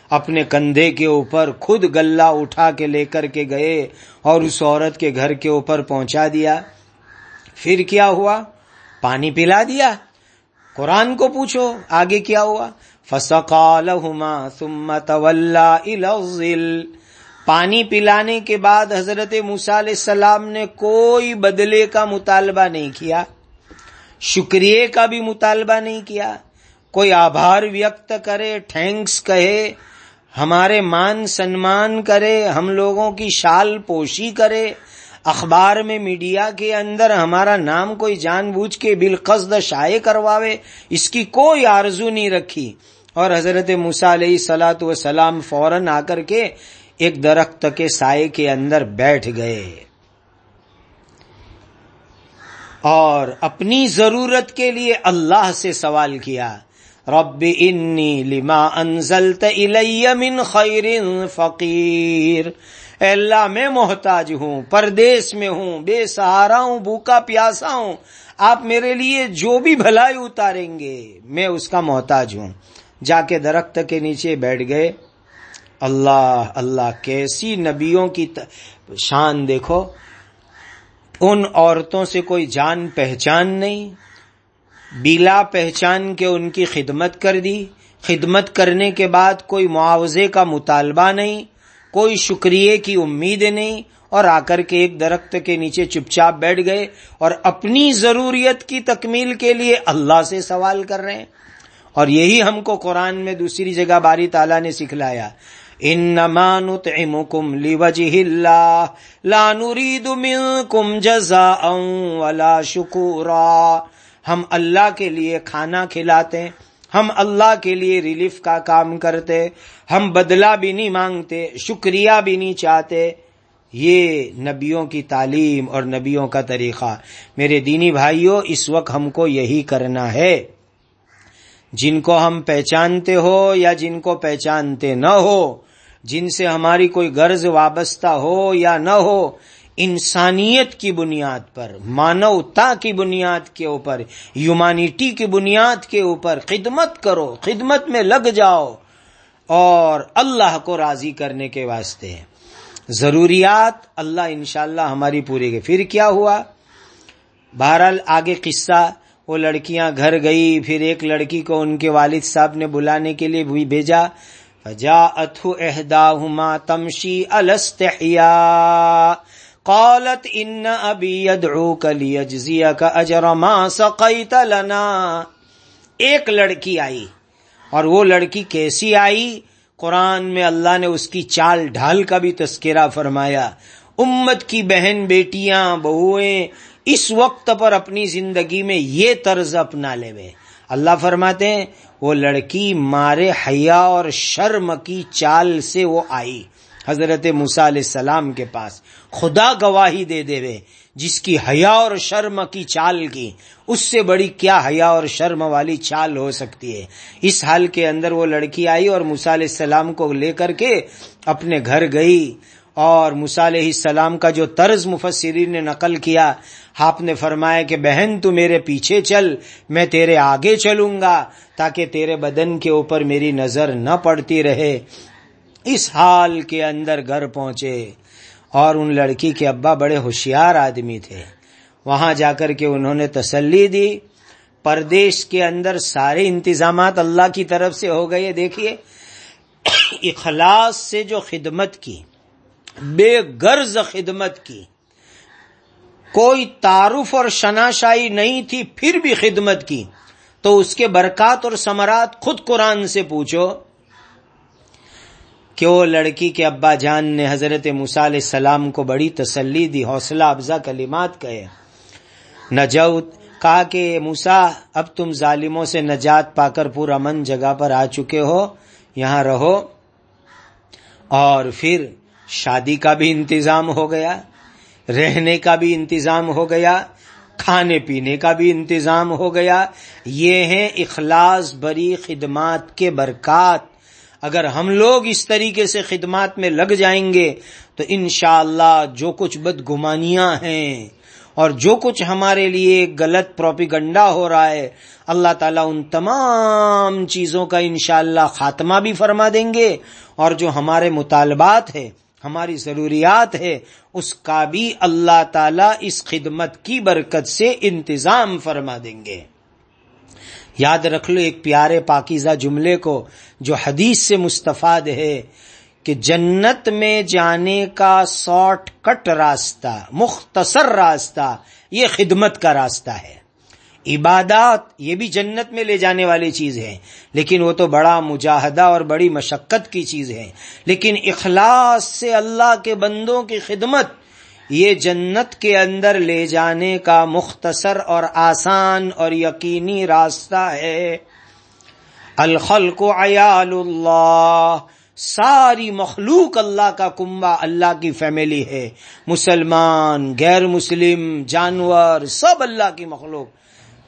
اپنے کندھے کے اوپر خود گلہ اٹھا کے لے کر کے گئے اور اس عورت کے گھر کے اوپر پہنچا دیا۔ پھر کیا ہوا؟ پانی پلا دیا۔ قرآن کو پوچھو، آگے کیا ہوا؟ ثم تولى الى الظل۔ پانی پلانے کے بعد حضرت علیہ السلام نے کوئی بدلے کا مطالبہ نہیں کیا، شکریہ کا بھی مطالبہ نہیں کیا۔ کوئی آبھار ویکت کرے تھینکس کہے، ہمارے مان سنمان کرے، ہم لوگوں کی شال پوشی کرے۔ اخبار میں میڈیا کے اندر ہمارا نام کوئی جان بوجھ کے بالقصد شائع کرواوے، اس کی کوئی آرزو نہیں رکھی۔ اور حضرت موسا علیہ سلاۃ وسلام فوراً آ کر کے ایک درخت کے سائے کے اندر بیٹھ گئے اور اپنی ضرورت کے لیے اللہ سے سوال کیا، رب انی لما انزلت الی من خیر فقیر۔ اے اللہ، میں محتاج ہوں، پردیس میں ہوں، بے سہارا ہوں، بھوکا پیاسا ہوں، آپ میرے لیے جو بھی بھلائی اتاریں گے، میں اس کا محتاج ہوں۔ جا کے درخت کے نیچے بیٹھ گئے۔ اللہ اللہ کیسی نبیوں کی شان دیکھو، ان عورتوں سے کوئی جان پہچان نہیں بیلا پہچان کے ان کی خدمت کر دی، خدمت کرنے کے بعد کوئی معاوضے کا مطالبہ نہیں، کوئی شکریہ کی امید نہیں، اور آ کر کے ایک درخت کے نیچے چپ چاپ بیٹھ گئے، اور اپنی ضروریت کی تکمیل کے لیے اللہ سے سوال کر رہے ہیں۔ اور یہی ہم کو قرآن میں دوسری جگہ باری تعالیٰ نے سکھلایا۔ انما نطعمكم لوجه الله لا نريد منكم جزاء ولا شکورا ہم اللہ کے لیے کھانا کھلاتے، ہم اللہ کے لیے ریلیف کا کام کرتے، ہم بدلہ بھی نہیں مانگتے، شکریہ بھی نہیں چاہتے۔ یہ نبیوں کی تعلیم اور نبیوں کا طریقہ۔ میرے دینی بھائیوں اس وقت ہم کو یہی کرنا ہے۔ جن کو ہم پہچانتے ہو یا جن کو پہچانتے نہ ہو جن سے ہماری کوئی غرض وابستہ ہو یا نہ ہو، انسانیت کی بنیاد پر، مانوتا کی بنیاد کے اوپر ہیومانٹی کی بنیاد کے اوپر خدمت کرو، خدمت میں لگ جاؤ، اور اللہ کو راضی کرنے کے واسطے۔ ضروریات، اللہ انشاءاللہ ہماری پوری گئی۔ پھر کیا ہوا؟ بہرحال آگے قصہ، وہ لڑکیاں گھر گئی، پھر ایک لڑکی کو ان کے والد صاحب نے بلانے کے لیے بھی بھیجا۔ فجاءته احداهما تمشي على استحياء قالت ان ابي يدعوك ليجزيك اجر ما سقيت لنا. ایک لڑکی آئی اور وہ لڑکی کیسی آئی؟ قرآن میں اللہ نے اس کی چال ڈھال کا بھی تذکرہ فرمایا۔ امت کی بہن بیٹیاں بہویں اس وقت پر اپنی زندگی میں یہ طرز اپنا لے اللہ فرماتے ہیں وہ لڑکی مارے حیا اور شرم کی چال سے وہ آئی حضرت علیہ السلام کے پاس۔ خدا گواہی دے دے وے، جس کی حیا اور شرم کی چال کی، اس سے بڑی کیا حیا اور شرم والی چال ہو سکتی ہے؟ اس حال کے اندر وہ لڑکی آئی اور علیہ السلام کو لے کر کے اپنے گھر گئی۔ اور علیہ السلام کا جو طرز مفسرین نے نقل کیا، آپ نے فرمایا کہ بہن تو میرے پیچھے چل، میں تیرے آگے چلوں گا، تاکہ تیرے بدن کے اوپر میری نظر نہ پڑتی رہے، اس حال کے اندر گھر پہنچے۔ اور ان لڑکی کے ابا بڑے ہوشیار آدمی تھے۔ وہاں جا کر کے انہوں نے تسلی دی۔ پردیش کے اندر سارے انتظامات اللہ کی طرف سے ہو گئے، دیکھیے۔ اخلاص سے جو خدمت کی بے غرض خدمت کی۔ کوئی تعارف اور شناشائی نہیں تھی، پھر بھی خدمت کی۔ تو اس کے برکات اور سمرات خود قرآن سے پوچھو کہ وہ لڑکی کے ابا جان نے حضرت علیہ السلام کو بڑی تسلی دی، حوصلہ افزا، کلمات کہے۔ نجوت، کہا کہ موسا اب تم ظالموں سے نجات پا کر پورا من جگہ پر آ چکے ہو، یہاں رہو۔ اور پھر شادی کا بھی انتظام ہو گیا، رہنے کا بھی انتظام ہو گیا، کھانے پینے کا بھی انتظام ہو گیا۔ یہ ہیں اخلاص بری خدمات کے برکات۔ اگر ہم لوگ اس طریقے سے خدمات میں لگ جائیں گے، تو انشاءاللہ اللہ جو کچھ بدگمانیاں ہیں اور جو کچھ ہمارے لیے غلط پروپیگنڈا ہو رہا ہے، اللہ تعالیٰ ان تمام چیزوں کا انشاءاللہ خاتمہ بھی فرما دیں گے اور جو ہمارے مطالبات ہیں ہماری ضروریات ہے، اس کا بھی اللہ تعالی اس خدمت کی برکت سے انتظام فرما دیں گے۔ یاد رکھ لو ایک پیارے پاکیزہ جملے کو جو حدیث سے مستفاد ہے کہ جنت میں جانے کا شارٹ کٹ راستہ، مختصر راستہ، یہ خدمت کا راستہ ہے۔ عبادات یہ بھی جنت میں لے جانے والی چیز ہے، لیکن وہ تو بڑا مجاہدہ اور بڑی مشقت کی چیز ہے۔ لیکن اخلاص سے اللہ کے بندوں کی خدمت، یہ جنت کے اندر لے جانے کا مختصر اور آسان اور یقینی راستہ ہے۔ الخلق عیال اللہ، ساری مخلوق اللہ کا کنبا اللہ کی فیملی ہے۔ مسلمان، غیر مسلم، جانور، سب اللہ کی مخلوق۔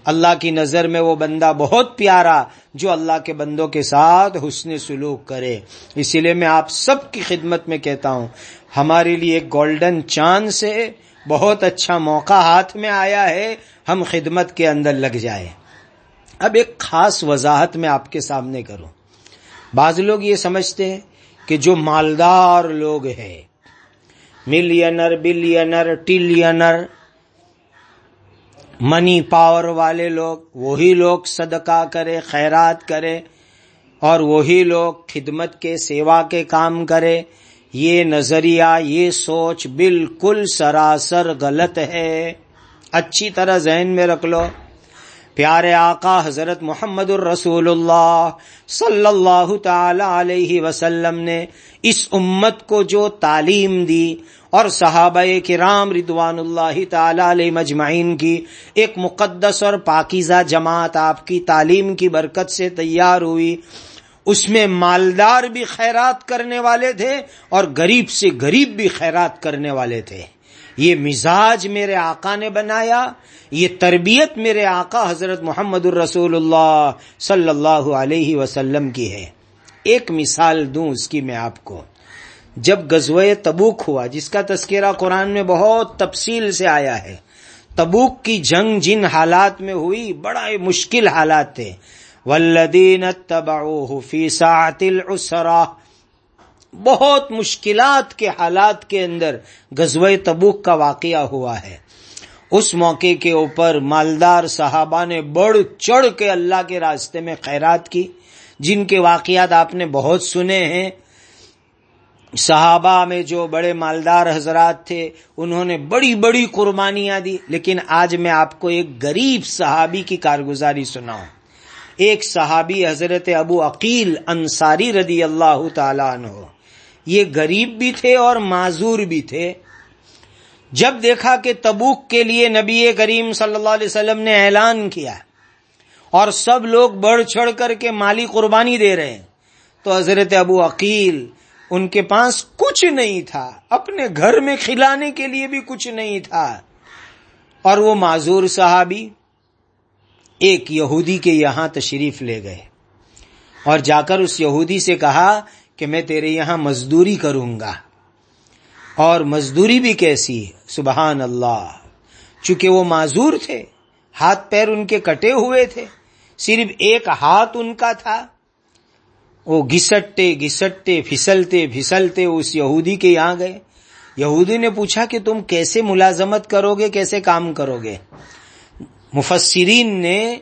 اللہ کی نظر میں وہ بندہ بہت پیارا جو اللہ کے بندوں کے ساتھ حسن سلوک کرے۔ اسی لیے میں آپ سب کی خدمت میں کہتا ہوں، ہمارے لیے ایک گولڈن چاند سے بہت اچھا موقع ہاتھ میں آیا ہے، ہم خدمت کے اندر لگ جائے۔ اب ایک خاص وضاحت میں آپ کے سامنے کروں۔ بعض لوگ یہ سمجھتے ہیں کہ جو مالدار لوگ ہیں ملینر بلینر ٹلینر منی پاور والے لوگ، وہی لوگ صدقہ کرے، خیرات کرے، اور وہی لوگ خدمت کے، سیوا کے کام کرے۔ یہ نظریہ، یہ سوچ بالکل سراسر غلط ہے۔ اچھی طرح ذہن میں رکھ لو۔ پیارے آقا حضرت محمد الرسول اللہ صلی اللہ تعالی علیہ وسلم نے اس امت کو جو تعلیم دی اور صحابہ کرام ردوان اللہ تعالی علیہ مجمعین کی ایک مقدس اور پاکیزہ جماعت آپ کی تعلیم کی برکت سے تیار ہوئی، اس میں مالدار بھی خیرات کرنے والے تھے اور غریب سے غریب بھی خیرات کرنے والے تھے۔ یہ مزاج میرے آقا نے بنایا، یہ تربیت میرے آقا حضرت محمد الرسول اللہ صلی اللہ علیہ وسلم کی ہے۔ ایک مثال دوں اس کی میں آپ کو۔ جب غزوہ تبوک ہوا، جس کا تذکرہ قرآن میں بہت تفصیل سے آیا ہے، تبوک کی جنگ جن حالات میں ہوئی، بڑا مشکل حالات تھے۔ ولدین فی ساعت العسرہ بہت مشکلات کے حالات کے اندر غزوہ تبوک کا واقعہ ہوا ہے۔ اس موقع کے اوپر مالدار صحابہ نے بڑھ چڑھ کے اللہ کے راستے میں خیرات کی، جن کے واقعات آپ نے بہت سنے ہیں۔ صحابہ میں جو بڑے مالدار حضرات تھے، انہوں نے بڑی بڑی قربانیاں دی۔ لیکن آج میں آپ کو ایک غریب صحابی کی کارگزاری سناؤں۔ ایک صحابی حضرت ابو عقیل انصاری رضی اللہ تعالیٰ عنہ۔ یہ غریب بھی تھے اور معذور بھی تھے۔ جب دیکھا کہ تبوک کے لیے نبی کریم صلی اللہ علیہ وسلم نے اعلان کیا اور سب لوگ بڑھ چڑھ کر کے مالی قربانی دے رہے ہیں، تو حضرت ابو عقیل ان کے پاس کچھ نہیں تھا۔ اپنے گھر میں کھلانے کے لیے بھی کچھ نہیں تھا۔ اور وہ معذور صحابی ایک یہودی کے یہاں تشریف لے گئے اور جا کر اس یہودی سے کہا کہ میں تیرے یہاں مزدوری کروں گا۔ اور مزدوری بھی کیسی؟ سبحان اللہ چونکہ وہ معذور تھے، ہاتھ پیر ان کے کٹے ہوئے تھے، صرف ایک ہاتھ ان کا تھا۔ وہ گھسٹتے گھسٹتے، پھسلتے پھسلتے اس یہودی کے یہاں گئے۔ یہودی نے پوچھا کہ تم کیسے ملازمت کرو گے، کیسے کام کرو گے؟ مفسرین نے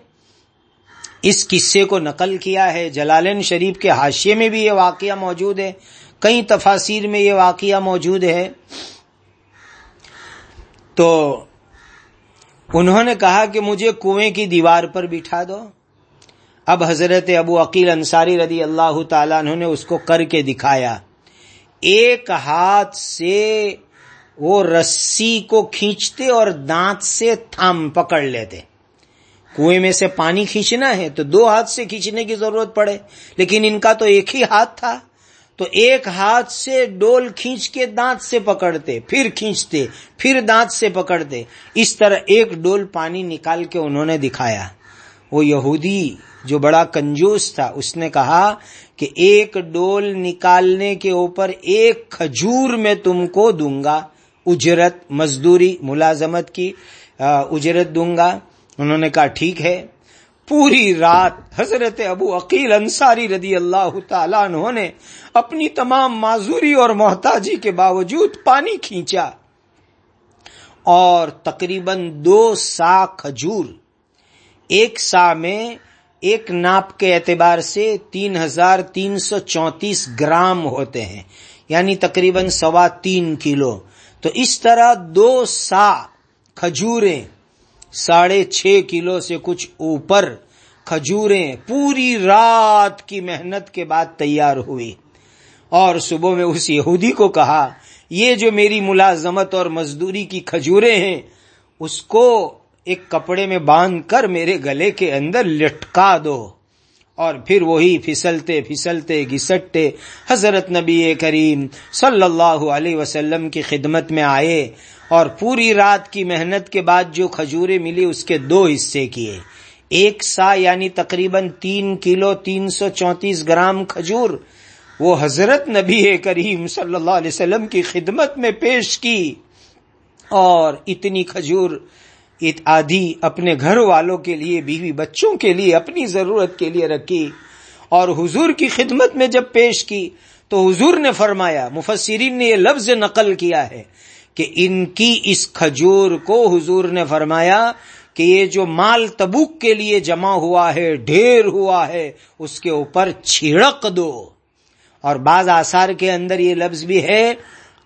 اس قصے کو نقل کیا ہے جلالین شریف کے حاشیے میں بھی یہ واقعہ موجود ہے کئی تفاصیر میں یہ واقعہ موجود ہے تو انہوں نے کہا کہ مجھے کنویں کی دیوار پر بٹھا دو۔ اب حضرت ابو عقیل انصاری رضی اللہ تعالیٰ انہوں نے اس کو کر کے دکھایا۔ ایک ہاتھ سے وہ رسی کو کھینچتے اور دانت سے تھام پکڑ لیتے۔ کنویں میں سے پانی کھینچنا ہے تو دو ہاتھ سے کھینچنے کی ضرورت پڑے۔ لیکن ان کا تو ایک ہی ہاتھ تھا۔ تو ایک ہاتھ سے ڈول کھینچ کے دانت سے پکڑتے، پھر کھینچتے، پھر دانت سے پکڑتے۔ اس طرح ایک ڈول پانی نکال کے انہوں نے دکھایا۔ وہ یہودی جو بڑا کنجوس تھا، اس نے کہا کہ ایک ڈول نکالنے کے اوپر ایک کھجور میں تم کو دوں گا، اجرت مزدوری ملازمت کی اجرت دوں گا۔ انہوں نے کہا، ٹھیک ہے. پوری رات حضرت ابو عقیل انصاری رضی اللہ تعالیٰ انہوں نے اپنی تمام معذوری اور محتاجی کے باوجود پانی کھینچا اور تقریباً دو سا کھجور، ایک سا میں ایک ناپ کے اعتبار سے تین ہزار تین سو چونتیس گرام ہوتے ہیں یعنی تقریباً سوا تین کلو۔ تو اس طرح دو سا کھجوریں ساڑھے چھ کلو سے کچھ اوپر کھجوریں پوری رات کی محنت کے بعد تیار ہوئی۔ اور صبح میں اس یہودی کو کہا، یہ جو میری ملازمت اور مزدوری کی کھجوریں ہیں، اس کو ایک کپڑے میں باندھ کر میرے گلے کے اندر لٹکا دو۔ اور پھر وہی پھسلتے پھسلتے گھسٹتے حضرت نبی کریم صلی اللہ علیہ وسلم کی خدمت میں آئے اور پوری رات کی محنت کے بعد جو کھجورے ملی اس کے دو حصے کیے۔ ایک سا یعنی تقریباً تین کلو تین سو چونتیس گرام کھجور وہ حضرت نبی کریم صلی اللہ علیہ وسلم کی خدمت میں پیش کی اور اتنی کھجور آدھی اپنے گھر والوں کے لیے، بیوی بچوں کے لیے، اپنی ضرورت کے لیے رکھی اور حضور کی خدمت میں جب پیش کی تو حضور نے فرمایا، مفسرین نے یہ لفظ نقل کیا ہے کہ ان کی اس کھجور کو حضور نے فرمایا کہ یہ جو مال تبوک کے لیے جمع ہوا ہے، ڈھیر ہوا ہے، اس کے اوپر چھڑک دو۔ اور بعض آثار کے اندر یہ لفظ بھی ہے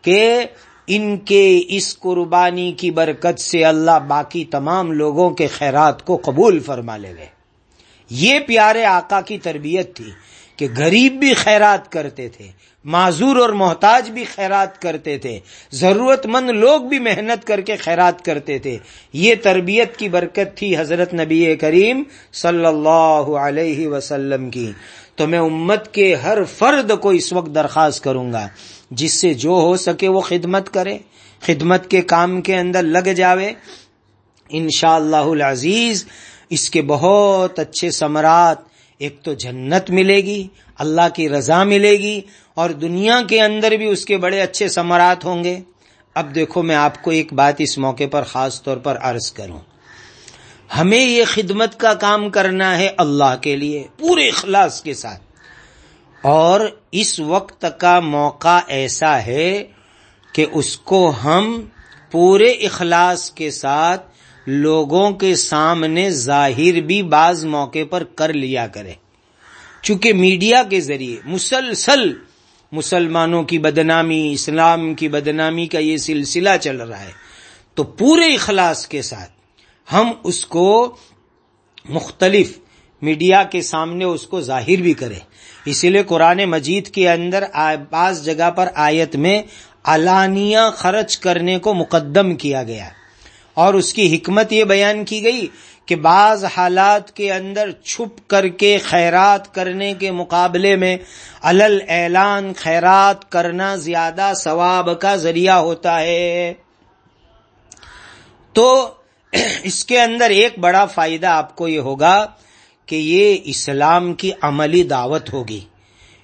کہ ان کے اس قربانی کی برکت سے اللہ باقی تمام لوگوں کے خیرات کو قبول فرما لے گئے۔ یہ پیارے آقا کی تربیت تھی کہ غریب بھی خیرات کرتے تھے، معذور اور محتاج بھی خیرات کرتے تھے ضرورت مند لوگ بھی محنت کر کے خیرات کرتے تھے۔ یہ تربیت کی برکت تھی حضرت نبی کریم صلی اللہ علیہ وسلم کی۔ تو میں امت کے ہر فرد کو اس وقت درخواست کروں گا جس سے جو ہو سکے وہ خدمت کرے، خدمت کے کام کے اندر لگ جاوے۔ انشاءاللہ اللہ العزیز، اس کے بہت اچھے ثمرات، ایک تو جنت ملے گی، اللہ کی رضا ملے گی، اور دنیا کے اندر بھی اس کے بڑے اچھے ثمرات ہوں گے۔ اب دیکھو، میں آپ کو ایک بات اس موقع پر خاص طور پر عرض کروں۔ ہمیں یہ خدمت کا کام کرنا ہے اللہ کے لیے، پورے اخلاص کے ساتھ۔ اور اس وقت کا موقع ایسا ہے کہ اس کو ہم پورے اخلاص کے ساتھ لوگوں کے سامنے ظاہر بھی بعض موقع پر کر لیا کرے چونکہ میڈیا کے ذریعے مسلسل مسلمانوں کی بدنامی، اسلام کی بدنامی کا یہ سلسلہ چل رہا ہے، تو پورے اخلاص کے ساتھ ہم اس کو مختلف میڈیا کے سامنے اس کو ظاہر بھی کرے اسی لیے قرآن مجید کے اندر بعض جگہ پر آیت میں علانیہ خرچ کرنے کو مقدم کیا گیا اور اس کی حکمت یہ بیان کی گئی کہ بعض حالات کے اندر چھپ کر کے خیرات کرنے کے مقابلے میں علل اعلان خیرات کرنا زیادہ ثواب کا ذریعہ ہوتا ہے۔ تو اس کے اندر ایک بڑا فائدہ آپ کو یہ ہوگا کہ یہ اسلام کی عملی دعوت ہوگی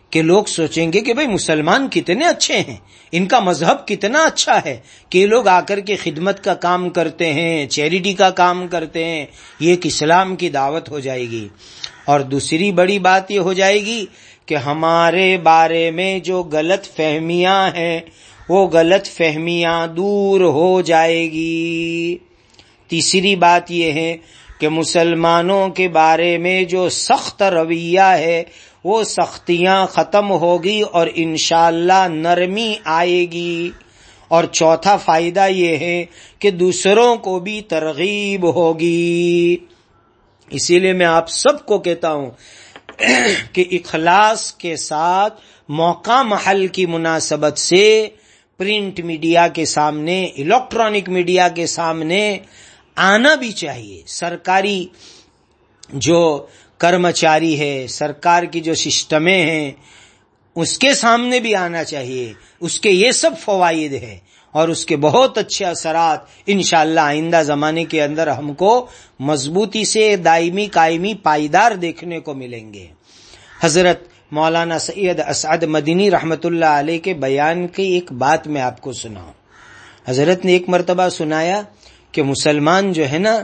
کہ لوگ سوچیں گے کہ بھئی مسلمان کتنے اچھے ہیں، ان کا مذہب کتنا اچھا ہے، کہ یہ لوگ آ کر کے خدمت کا کام کرتے ہیں، چیریٹی کا کام کرتے ہیں، یہ ایک اسلام کی دعوت ہو جائے گی۔ اور دوسری بڑی بات یہ ہو جائے گی کہ ہمارے بارے میں جو غلط فہمیاں ہیں، وہ غلط فہمیاں دور ہو جائے گی۔ تیسری بات یہ ہے کہ مسلمانوں کے بارے میں جو سخت رویہ ہے، وہ سختیاں ختم ہوگی اور انشاءاللہ نرمی آئے گی۔ اور چوتھا فائدہ یہ ہے کہ دوسروں کو بھی ترغیب ہوگی۔ اسی لیے میں آپ سب کو کہتا ہوں کہ اخلاص کے ساتھ موقع محل کی مناسبت سے پرنٹ میڈیا کے سامنے، الیکٹرانک میڈیا کے سامنے آنا بھی چاہیے۔ سرکاری جو کرمچاری ہے، سرکار کی جو سسٹمیں ہیں، اس کے سامنے بھی آنا چاہیے۔ اس کے یہ سب فوائد ہے اور اس کے بہت اچھے اثرات انشاءاللہ آئندہ زمانے کے اندر ہم کو مضبوطی سے دائمی، قائمی پائیدار دیکھنے کو ملیں گے۔ حضرت مولانا سید اسعد مدنی رحمت اللہ علیہ کے بیان کی ایک بات میں آپ کو سناؤں۔ حضرت نے ایک مرتبہ سنایا کہ مسلمان جو ہے نا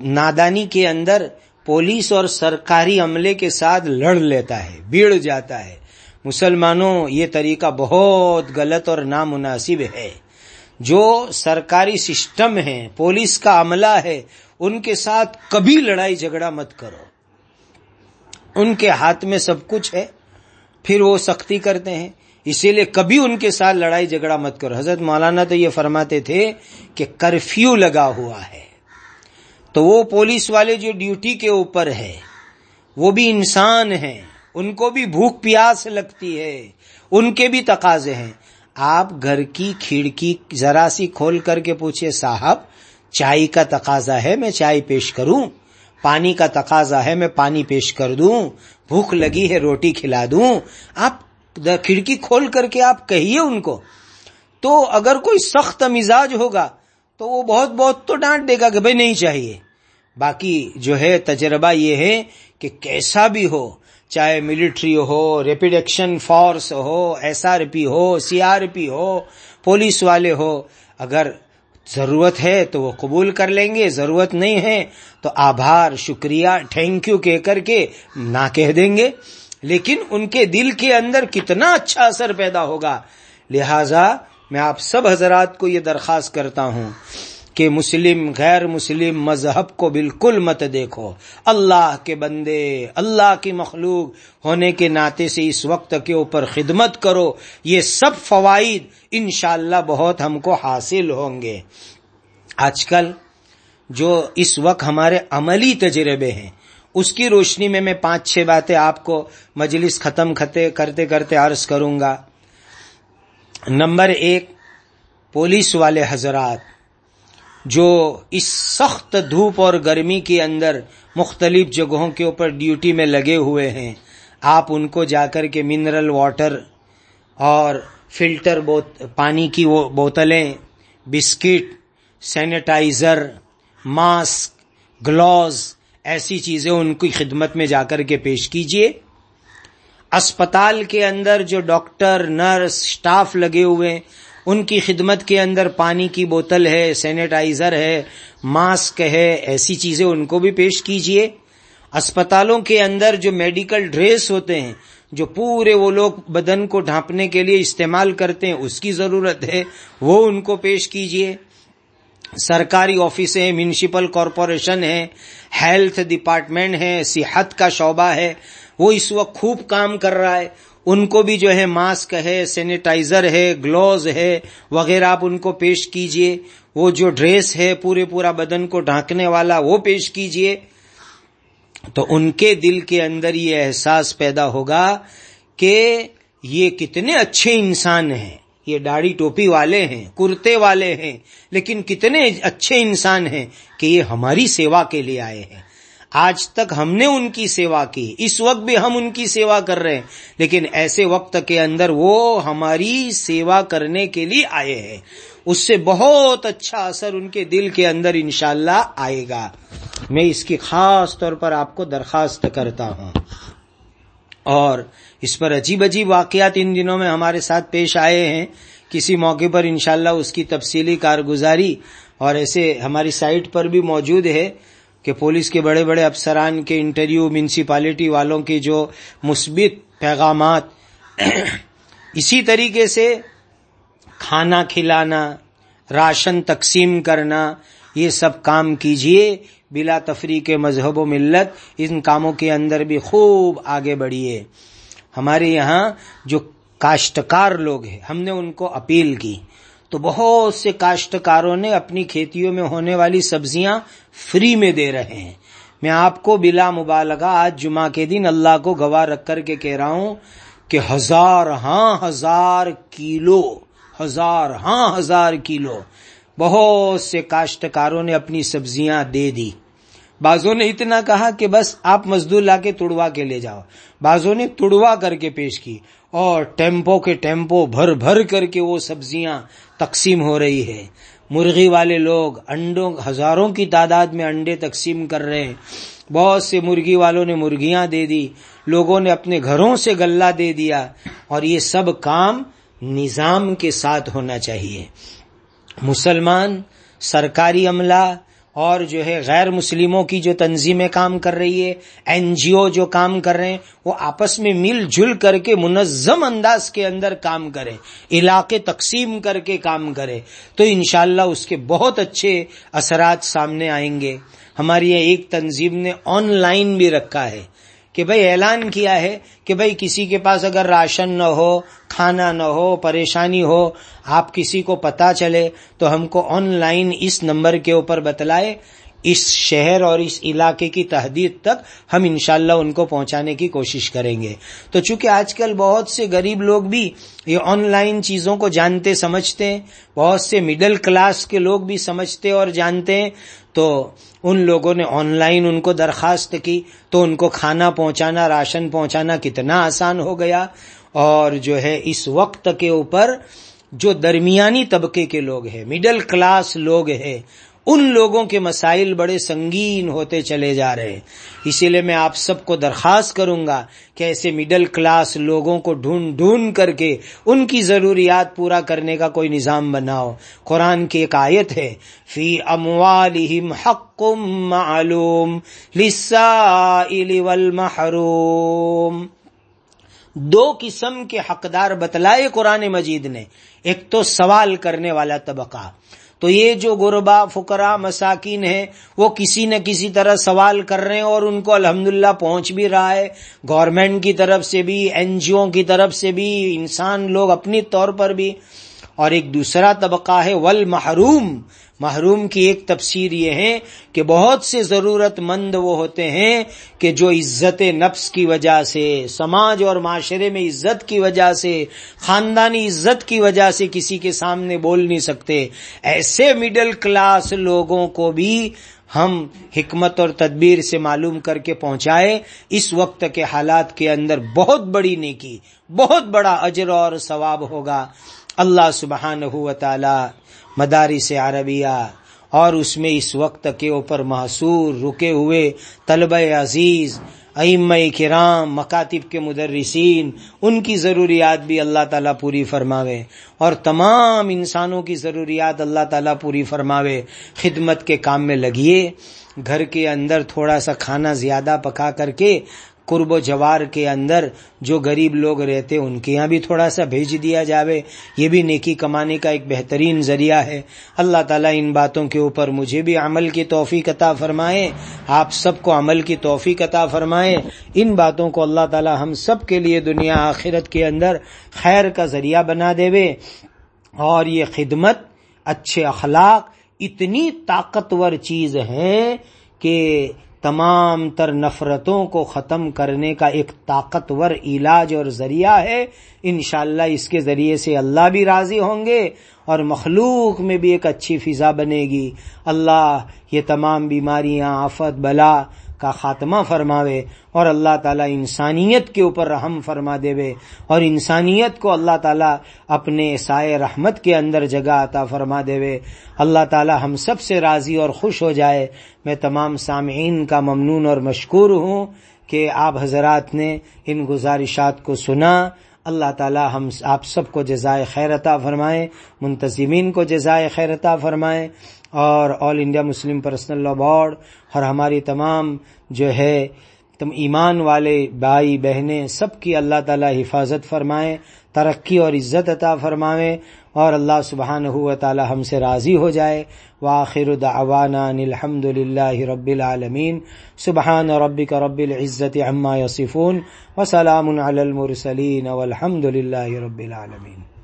نادانی کے اندر پولیس اور سرکاری عملے کے ساتھ لڑ لیتا ہے بیڑ جاتا ہے۔ مسلمانوں، یہ طریقہ بہت غلط اور نامناسب ہے۔ جو سرکاری سسٹم ہے، پولیس کا عملہ ہے، ان کے ساتھ کبھی لڑائی جھگڑا مت کرو۔ ان کے ہاتھ میں سب کچھ ہے، پھر وہ سختی کرتے ہیں۔ اسی لیے کبھی ان کے ساتھ لڑائی جھگڑا مت کرو۔ حضرت مولانا تو یہ فرماتے تھے کہ کرفیو لگا ہوا ہے۔ تو وہ پولیس والے جو ڈیوٹی کے اوپر ہے، وہ بھی انسان ہیں۔ ان کو بھی بھوک پیاس لگتی ہے۔ ان کے بھی تقاضے ہیں۔ آپ گھر کی کھڑکی ذرا سی کھول کر کے پوچھے صاحب، چائے کا تقاضا ہے، میں چائے پیش کروں۔ پانی کا تقاضا ہے، میں پانی پیش کر دوں۔ بھوک لگی ہے، روٹی کھلا دوں۔ آپ کھڑکی کھول کر کے آپ کہیے ان کو۔ تو اگر کوئی سخت مزاج ہوگا تو وہ بہت بہت تو ڈانٹ دے گا کہ بھائی نہیں چاہیے۔ باقی جو ہے تجربہ یہ ہے کہ کیسا بھی ہو، چاہے ملٹری ہو ریپڈ ایکشن فورس ہو ایس آر پی ہو سی آر پی ہو، پولیس والے ہو، اگر ضرورت ہے تو وہ قبول کر لیں گے، ضرورت نہیں ہے تو آبھار، شکریہ تھینک یو کہہ کر کے نہ کہہ دیں گے۔ لیکن ان کے دل کے اندر کتنا اچھا اثر پیدا ہوگا۔ لہذا میں آپ سب حضرات کو یہ درخواست کرتا ہوں کہ مسلم، غیر مسلم مذہب کو بالکل مت دیکھو۔ اللہ کے بندے، اللہ کی مخلوق ہونے کے ناطے سے اس وقت کے اوپر خدمت کرو۔ یہ سب فوائد انشاءاللہ بہت ہم کو حاصل ہوں گے۔ آج کل جو اس وقت ہمارے عملی تجربے ہیں اس کی روشنی میں میں پانچ چھ باتیں آپ کو مجلس ختم کرتے کرتے عرض کروں گا۔ نمبر ایک، پولیس والے حضرات، جو اس سخت دھوپ اور گرمی کے اندر مختلف جگہوں کے اوپر ڈیوٹی میں لگے ہوئے ہیں، آپ ان کو جا کر کے منرل واٹر اور فلٹر پانی کی وہ بوتلیں، بسکٹ، سینیٹائزر، ماسک، گلوز ایسی چیزیں ان کی خدمت میں جا کر کے پیش کیجیے اسپتال کے اندر جو ڈاکٹر، نرس، سٹاف لگے ہوئے ان کی خدمت کے اندر پانی کی بوتل ہے، سینیٹائزر ہے، ماسک ہے، ایسی چیزیں ان کو بھی پیش کیجیے اسپتالوں کے اندر جو میڈیکل ڈریس ہوتے ہیں، جو پورے وہ لوگ بدن کو ڈھانپنے کے لیے استعمال کرتے ہیں، اس کی ضرورت ہے، وہ ان کو پیش کیجیے سرکاری آفس ہیں میونسپل کارپوریشن ہے ہیلتھ ڈپارٹمنٹ ہے، صحت کا شعبہ ہے، وہ اس وقت خوب کام کر رہا ہے۔ ان کو بھی جو ہے ماسک ہے، سینیٹائزر ہے، گلوز ہے وغیرہ آپ ان کو پیش کیجیے۔ وہ جو ڈریس ہے، پورے پورا بدن کو ڈھانکنے والا وہ پیش کیجیے۔ تو ان کے دل کے اندر یہ احساس پیدا ہوگا کہ یہ کتنے اچھے انسان ہیں۔ یہ داڑھی ٹوپی والے ہیں، کرتے والے ہیں، لیکن کتنے اچھے انسان ہیں کہ یہ ہماری سیوا کے لیے آئے ہیں۔ آج تک ہم نے ان کی سیوا کی، اس وقت بھی ہم ان کی سیوا کر رہے ہیں۔ لیکن ایسے وقت کے اندر وہ ہماری سیوا کرنے کے لیے آئے ہیں۔ اس سے بہت اچھا اثر ان کے دل کے اندر انشاءاللہ آئے گا۔ میں اس کی خاص طور پر آپ کو درخواست کرتا ہوں۔ اور اس پر عجیب عجیب واقعات ان دنوں میں ہمارے ساتھ پیش آئے ہیں۔ کسی موقع پر انشاءاللہ اس کی تفصیلی کارگزاری اور ایسے ہماری سائٹ پر بھی موجود ہے کہ پولیس کے بڑے بڑے افسران کے انٹرویو میونسپالٹی والوں کے جو مثبت پیغامات اسی طریقے سے کھانا کھلانا، راشن تقسیم کرنا، یہ سب کام کیجیے بلا تفریح کے مذہب و ملت۔ ان کاموں کے اندر بھی خوب آگے بڑھیے ہمارے یہاں جو کاشتکار لوگ ہیں، ہم نے ان کو اپیل کی۔ تو بہت سے کاشتکاروں نے اپنی کھیتیوں میں ہونے والی سبزیاں فری میں دے رہے ہیں۔ میں آپ کو بلا مبالغہ آج جمعہ کے دن اللہ کو گواہ رکھ کر کے کہہ رہا ہوں کہ ہزار ہاں ہزار کلو، ہزار ہاں ہزار کلو۔ بہت سے کاشتکاروں نے اپنی سبزیاں دے دی۔ بازوں نے اتنا کہا کہ بس آپ مزدور لا کے تڑوا کے لے جاؤ۔ بازوں نے تڑوا کر کے پیش کی اور ٹیمپو کے ٹیمپو بھر بھر کر کے وہ سبزیاں تقسیم ہو رہی ہے مرغی والے لوگ انڈوں، ہزاروں کی تعداد میں انڈے تقسیم کر رہے ہیں۔ بہت سے مرغی والوں نے مرغیاں دے دی۔ لوگوں نے اپنے گھروں سے گلہ دے دیا۔ اور یہ سب کام نظام کے ساتھ ہونا چاہیے۔ مسلمان، سرکاری عملہ اور جو ہے غیر مسلموں کی جو تنظیمیں کام کر رہی ہے این جی او جو کام کر رہے ہیں، وہ آپس میں مل جل کر کے منظم انداز کے اندر کام کرے علاقے تقسیم کر کے کام کرے تو انشاءاللہ اس کے بہت اچھے اثرات سامنے آئیں گے۔ ہماری ایک تنظیم نے آن لائن بھی رکھا ہے۔ کہ بھائی اعلان کیا ہے کہ بھائی کسی کے پاس اگر راشن نہ ہو، کھانا نہ ہو، پریشانی ہو، آپ کسی کو پتا چلے، تو ہم کو آن لائن اس نمبر کے اوپر بتلائے، اس شہر اور اس علاقے کی تحدید تک ہم انشاءاللہ ان کو پہنچانے کی کوشش کریں گے۔ تو چونکہ آج کل بہت سے غریب لوگ بھی یہ آن لائن چیزوں کو جانتے، سمجھتے ہیں بہت سے مڈل کلاس کے لوگ بھی سمجھتے اور جانتے ہیں تو ان لوگوں نے آن لائن ان کو درخواست کی تو ان کو کھانا پہنچانا، راشن پہنچانا کتنا آسان ہو گیا۔ اور جو ہے اس وقت کے اوپر جو درمیانی طبقے کے لوگ ہیں مڈل کلاس لوگ ہیں ان لوگوں کے مسائل بڑے سنگین ہوتے چلے جا رہے ہیں۔ اسی لیے میں آپ سب کو درخواست کروں گا کہ ایسے مڈل کلاس لوگوں کو ڈھونڈ ڈھونڈ کر کے ان کی ضروریات پورا کرنے کا کوئی نظام بناؤ۔ قرآن کی ایک آیت ہے، فی اموالہم حق معلوم للسائل والمحروم۔ دو قسم کے حقدار بتلائے قرآن مجید نے، ایک تو سوال کرنے والا طبقہ۔ تو یہ جو غربا فقرا مساکین ہیں، وہ کسی نہ کسی طرح سوال کر رہے ہیں اور ان کو الحمدللہ پہنچ بھی رہا ہے۔ گورنمنٹ کی طرف سے بھی این جی او کی طرف سے بھی، انسان لوگ اپنی طور پر بھی اور ایک دوسرا طبقہ ہے ول محروم محروم کی ایک تفسیر یہ ہے کہ بہت سے ضرورت مند وہ ہوتے ہیں کہ جو عزت نفس کی وجہ سے، سماج اور معاشرے میں عزت کی وجہ سے، خاندانی عزت کی وجہ سے کسی کے سامنے بول نہیں سکتے۔ ایسے مڈل کلاس لوگوں کو بھی ہم حکمت اور تدبیر سے معلوم کر کے پہنچائے، اس وقت کے حالات کے اندر بہت بڑی نیکی، بہت بڑا اجر اور ثواب ہوگا۔ اللہ سبحان ہو تعالی مدارس عربیہ اور اس میں اس وقت کے اوپر محصور رکے ہوئے طلب عزیز ام کرام، مکاتب کے مدرسین، ان کی ضروریات بھی اللہ تعالیٰ پوری فرماوے اور تمام انسانوں کی ضروریات اللہ تعالیٰ پوری فرماوے۔ خدمت کے کام میں لگیے، گھر کے اندر تھوڑا سا کھانا زیادہ پکا کر کے قرب و جوار کے اندر جو غریب لوگ رہتے ان کے یہاں بھی تھوڑا سا بھیج دیا جاوے۔ یہ بھی نیکی کمانے کا ایک بہترین ذریعہ ہے۔ اللہ تعالیٰ ان باتوں کے اوپر مجھے بھی عمل کی توفیق عطا فرمائے۔ آپ سب کو عمل کی توفیق عطا فرمائے۔ ان باتوں کو اللہ تعالیٰ ہم سب کے لیے دنیا آخرت کے اندر خیر کا ذریعہ بنا دے اور یہ خدمت، اچھے اخلاق اتنی طاقتور چیز ہے کہ تمام تر نفرتوں کو ختم کرنے کا ایک طاقتور علاج اور ذریعہ ہے۔ انشاءاللہ اس کے ذریعے سے اللہ بھی راضی ہوں گے اور مخلوق میں بھی ایک اچھی فضا بنے گی۔ اللہ یہ تمام بیماریاں، آفت، بلا کا خاتمہ فرماوے اور اللہ تعالیٰ انسانیت کے اوپر رحم فرما دے اور انسانیت کو اللہ تعالیٰ اپنے سائے رحمت کے اندر جگہ عطا فرما دے اللہ تعالیٰ ہم سب سے راضی اور خوش ہو جائے۔ میں تمام سامعین کا ممنون اور مشکور ہوں کہ آپ حضرات نے ان گزارشات کو سنا۔ اللہ تعالی ہم آپ سب کو جزائے خیرتا فرمائے، منتظمین کو جزائے خیرتا فرمائے۔ اور all India Muslim personal law board اور ہماری تمام جو ہے، تم ایمان والے بھائی بہنیں سب کی اللہ تعالی حفاظت فرمائے، ترقی اور عزت عطا فرمائے اور اللہ سبحان ہو تعالی ہم سے راضی ہو جائے۔ واخر دعوانا الحمد للہ رب العالمین۔ سبحان ربک رب العزت عما یصفون۔ وسلام علی المرسلین والحمد للہ رب العالمین۔